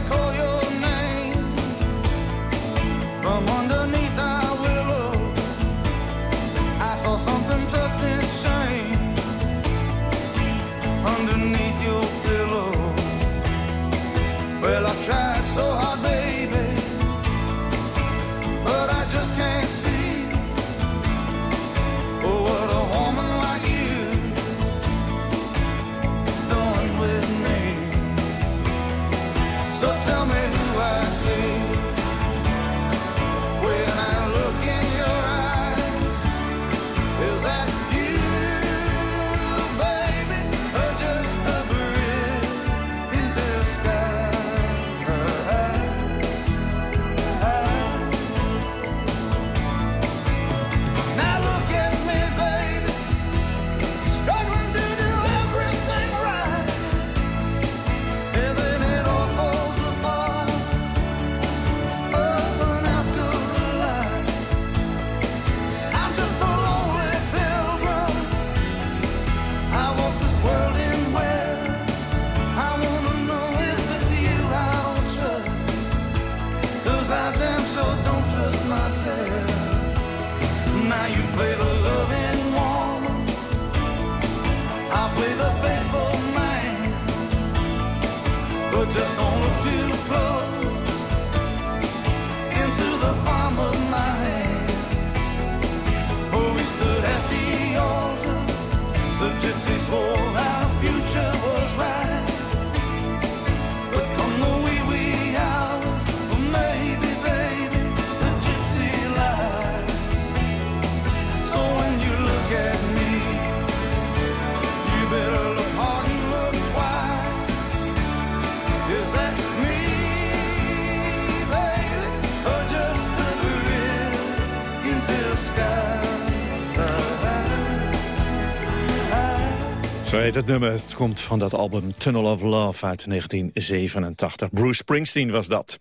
S35: Zo het nummer. Het komt van dat album Tunnel of Love uit 1987. Bruce Springsteen was dat.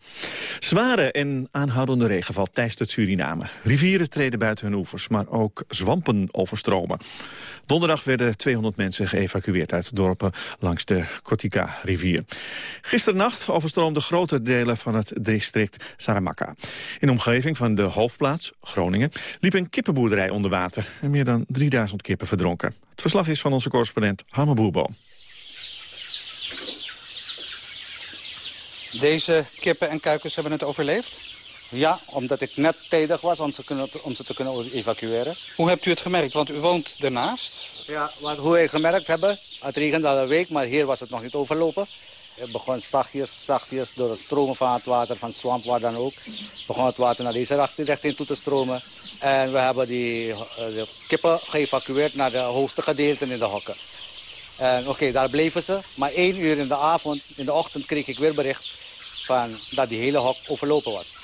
S35: Zware en aanhoudende regenval teistert Suriname. Rivieren treden buiten hun oevers, maar ook zwampen overstromen. Donderdag werden 200 mensen geëvacueerd uit dorpen langs de Kotika-rivier. Gisternacht overstroomden grote delen van het district Saramaka. In de omgeving van de hoofdplaats, Groningen, liep een kippenboerderij onder water. En meer dan 3000 kippen verdronken. Het verslag is van onze correspondent Hamma Boerbo.
S36: Deze kippen en kuikens hebben het overleefd?
S37: Ja, omdat ik net tijdig was om ze, kunnen, om ze te kunnen evacueren.
S36: Hoe hebt u het gemerkt? Want u woont ernaast.
S37: Ja, wat, hoe wij gemerkt hebben, het regende al een week, maar hier was het nog niet overlopen. Het begon zachtjes, zachtjes door het stromen van het water, van swamp, waar dan ook. Begon het water naar deze richting toe te stromen. En we hebben die uh, de kippen geëvacueerd naar de hoogste gedeelten in de hokken. En oké, daar bleven ze. Maar één uur in de avond, in de ochtend, kreeg ik weer bericht van dat die hele hok overlopen was.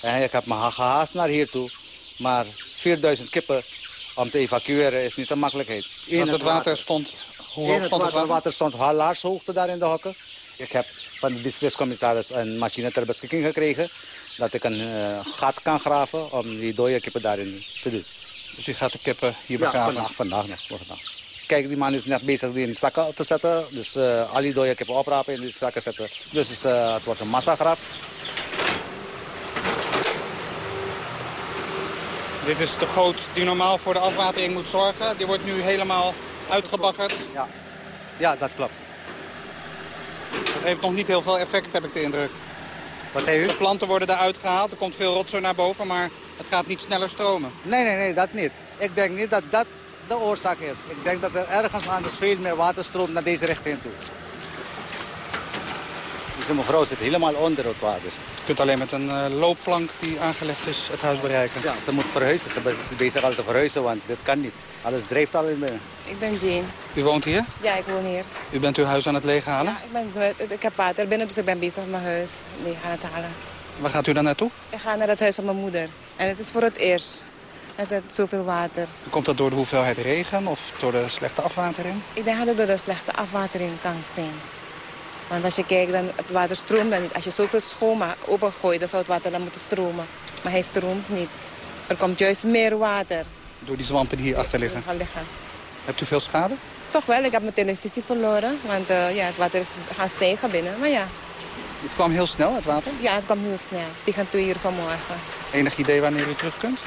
S37: En ik heb me gehaast naar hier toe. Maar 4000 kippen om te evacueren is niet een makkelijkheid.
S36: Want het water stond... Hoe hoog stond het water?
S37: Het water stond laarshoogte daar in de hokken. Ik heb van de districtscommissaris een machine ter beschikking gekregen. Dat ik een uh, gat kan graven om die dode kippen daarin te doen.
S36: Dus u gaat de kippen hier begraven?
S37: Ja, vandaag, vandaag nog. Vandaag. Kijk, die man is net bezig die in die zakken te zetten. Dus uh, al die dode kippen oprapen in die zakken zetten. Dus uh, het wordt een massagraf.
S36: Dit is de goot die normaal voor de afwatering moet zorgen. Die wordt nu helemaal uitgebaggerd.
S37: Ja, ja dat klopt.
S36: Dat heeft nog niet heel veel effect, heb ik de indruk.
S37: Wat zei u?
S36: De planten worden eruit gehaald, er komt veel rotzooi naar boven, maar het gaat niet sneller stromen.
S37: Nee, nee, nee, dat niet. Ik denk niet dat dat de oorzaak is. Ik denk dat er ergens anders veel meer water stroomt naar deze richting toe. Deze mevrouw zit helemaal onder het water.
S36: Je kunt alleen met een uh, loopplank die aangelegd is het huis bereiken.
S37: Ja, ze moet verhuizen. Ze is bezig al te verhuizen, want dit kan niet. Alles drijft al in binnen.
S38: Ik ben Jean.
S36: U woont hier?
S38: Ja, ik woon hier.
S36: U bent uw huis aan het leeghalen?
S38: Ja, ik, ben, ik heb water binnen, dus ik ben bezig met mijn huis leeg aan het halen.
S36: Waar gaat u dan naartoe?
S38: Ik ga naar het huis van mijn moeder. En het is voor het eerst. Het heeft zoveel water.
S36: Komt dat door de hoeveelheid regen of door de slechte afwatering?
S38: Ik denk dat het door de slechte afwatering kan zijn. Want als je kijkt, dan het water stroomt dan niet. Als je zoveel schoma opengooit, dan zou het water dan moeten stromen. Maar hij stroomt niet. Er komt juist meer water.
S36: Door die zwampen die hier achter liggen?
S38: liggen.
S36: Hebt u veel schade?
S38: Toch wel. Ik heb mijn televisie verloren. Want uh, ja, het water is gaan stijgen binnen. Maar ja.
S36: Het kwam heel snel, het water?
S38: Ja, het kwam heel snel. Tegen twee uur vanmorgen.
S36: Enig idee wanneer u terug kunt?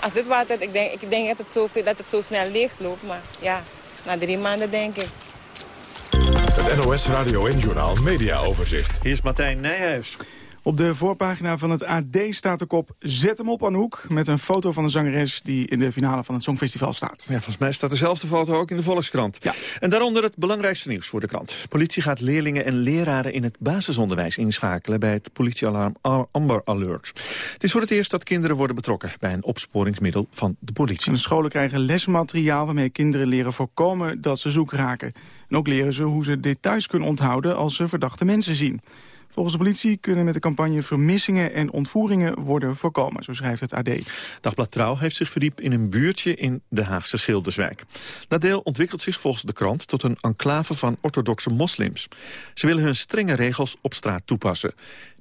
S38: Als dit water, ik denk, ik denk dat, het zo, dat het zo snel leeg loopt. Maar ja, na drie maanden denk ik.
S1: Het NOS Radio en Journal Media Overzicht.
S7: Hier is Martijn Nijhuis.
S28: Op de voorpagina van het AD staat de kop Zet hem op Anouk... met een foto van de zangeres die in de finale van het Songfestival staat.
S7: Ja, volgens mij staat dezelfde foto ook in de Volkskrant.
S28: Ja.
S7: En daaronder het belangrijkste nieuws voor de krant. Politie gaat leerlingen en leraren in het basisonderwijs inschakelen... bij het politiealarm Amber Alert. Het is voor het eerst dat kinderen worden betrokken... bij een opsporingsmiddel van de politie.
S28: En de scholen krijgen lesmateriaal waarmee kinderen leren voorkomen dat ze zoek raken. En ook leren ze hoe ze details kunnen onthouden als ze verdachte mensen zien. Volgens de politie kunnen met de campagne vermissingen en ontvoeringen worden voorkomen, zo schrijft het AD.
S7: Dagblad Trouw heeft zich verdiept in een buurtje in de Haagse Schilderswijk. Dat deel ontwikkelt zich volgens de krant tot een enclave van orthodoxe moslims. Ze willen hun strenge regels op straat toepassen.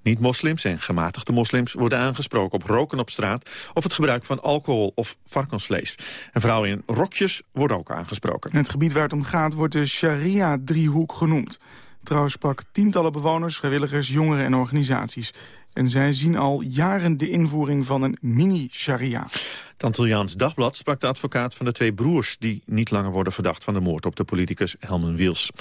S7: Niet-moslims en gematigde moslims worden aangesproken op roken op straat... of het gebruik van alcohol of varkensvlees. En vrouwen in rokjes worden ook aangesproken.
S28: het gebied waar het om gaat wordt de Sharia-driehoek genoemd. Trouwens sprak tientallen bewoners, vrijwilligers, jongeren en organisaties. En zij zien al jaren de invoering van een mini-sharia.
S7: Het Antilliaans Dagblad sprak de advocaat van de twee broers... die niet langer worden verdacht van de moord op de politicus Helmen Wils.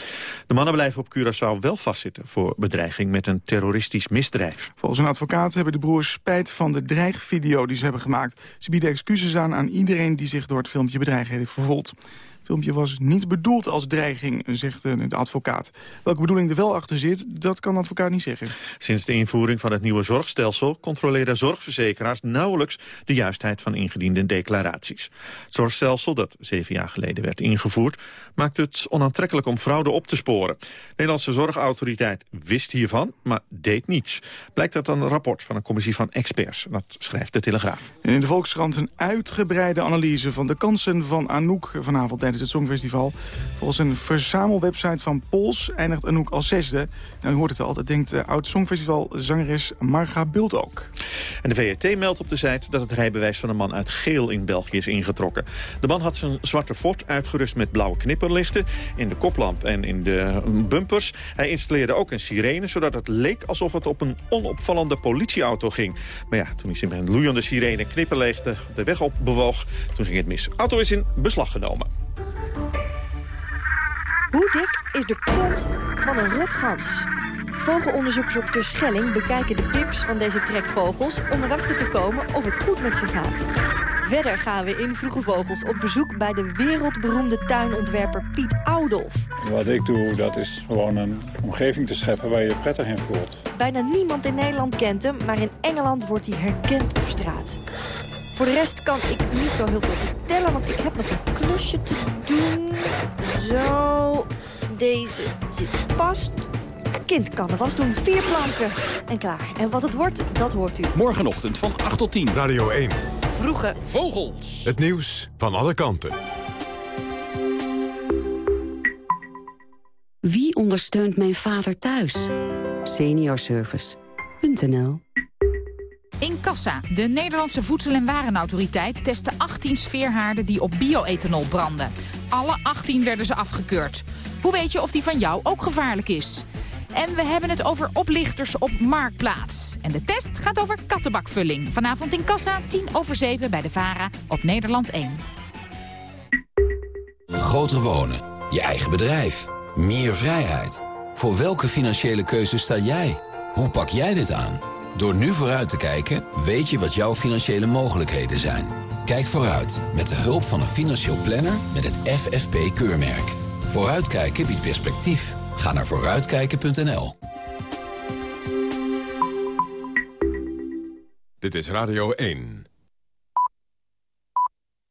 S7: De mannen blijven op Curaçao wel vastzitten... voor bedreiging met een terroristisch misdrijf.
S28: Volgens een advocaat hebben de broers spijt van de dreigvideo die ze hebben gemaakt. Ze bieden excuses aan aan iedereen die zich door het filmpje bedreiging heeft vervolgd. Filmpje was niet bedoeld als dreiging, zegt de advocaat. Welke bedoeling er wel achter zit, dat kan de advocaat niet zeggen.
S7: Sinds de invoering van het nieuwe zorgstelsel... controleren zorgverzekeraars nauwelijks de juistheid van ingediende declaraties. Het zorgstelsel, dat zeven jaar geleden werd ingevoerd... maakt het onaantrekkelijk om fraude op te sporen. De Nederlandse Zorgautoriteit wist hiervan, maar deed niets. Blijkt uit een rapport van een commissie van experts. Dat schrijft de Telegraaf.
S28: En in de Volkskrant een uitgebreide analyse van de kansen van Anouk vanavond tijdens het Songfestival. Volgens een verzamelwebsite van Pols eindigt Anouk als zesde. Nou, u hoort het al, dat denkt de oud-Songfestival-zangeres Marga Bult ook.
S7: En de VRT meldt op de site dat het rijbewijs van een man uit Geel in België is ingetrokken. De man had zijn zwarte Ford uitgerust met blauwe knipperlichten in de koplamp en in de bumpers. Hij installeerde ook een sirene, zodat het leek alsof het op een onopvallende politieauto ging. Maar ja, toen hij zich met een loeiende sirene knipperlichten de weg op bewoog, toen ging het mis. Auto is in beslag genomen.
S39: Hoe dik is de kont van een rotgans? Vogelonderzoekers op Terschelling bekijken de pips van deze trekvogels... om erachter te komen of het goed met ze gaat. Verder gaan we in Vroege Vogels op bezoek bij de wereldberoemde tuinontwerper Piet Oudolf.
S40: Wat ik doe, dat is gewoon een omgeving te scheppen waar je je prettig in voelt.
S39: Bijna niemand in Nederland kent hem, maar in Engeland wordt hij herkend op straat. Voor de rest kan ik niet zo heel veel vertellen, want ik heb nog een klusje te doen. Zo, deze zit vast. Kind kan er was doen. Vier planken en klaar. En wat het wordt, dat hoort u.
S6: Morgenochtend van 8 tot 10.
S1: Radio 1.
S39: Vroege
S6: vogels.
S1: Het nieuws van alle kanten.
S23: Wie ondersteunt mijn vader thuis? Seniorservice.nl
S41: Incassa, de Nederlandse Voedsel- en Warenautoriteit, testte 18 sfeerhaarden die op bio-ethanol branden. Alle 18 werden ze afgekeurd. Hoe weet je of die van jou ook gevaarlijk is? En we hebben het over oplichters op Marktplaats. En de test gaat over kattenbakvulling. Vanavond in Kassa, 10 over 7 bij de VARA op Nederland 1.
S24: Groter wonen, je eigen bedrijf, meer vrijheid. Voor welke financiële keuze sta jij? Hoe pak jij dit aan? Door nu vooruit te kijken, weet je wat jouw financiële mogelijkheden zijn. Kijk vooruit met de hulp van een financieel planner met het FFP-keurmerk. Vooruitkijken biedt perspectief. Ga naar vooruitkijken.nl.
S1: Dit is Radio 1.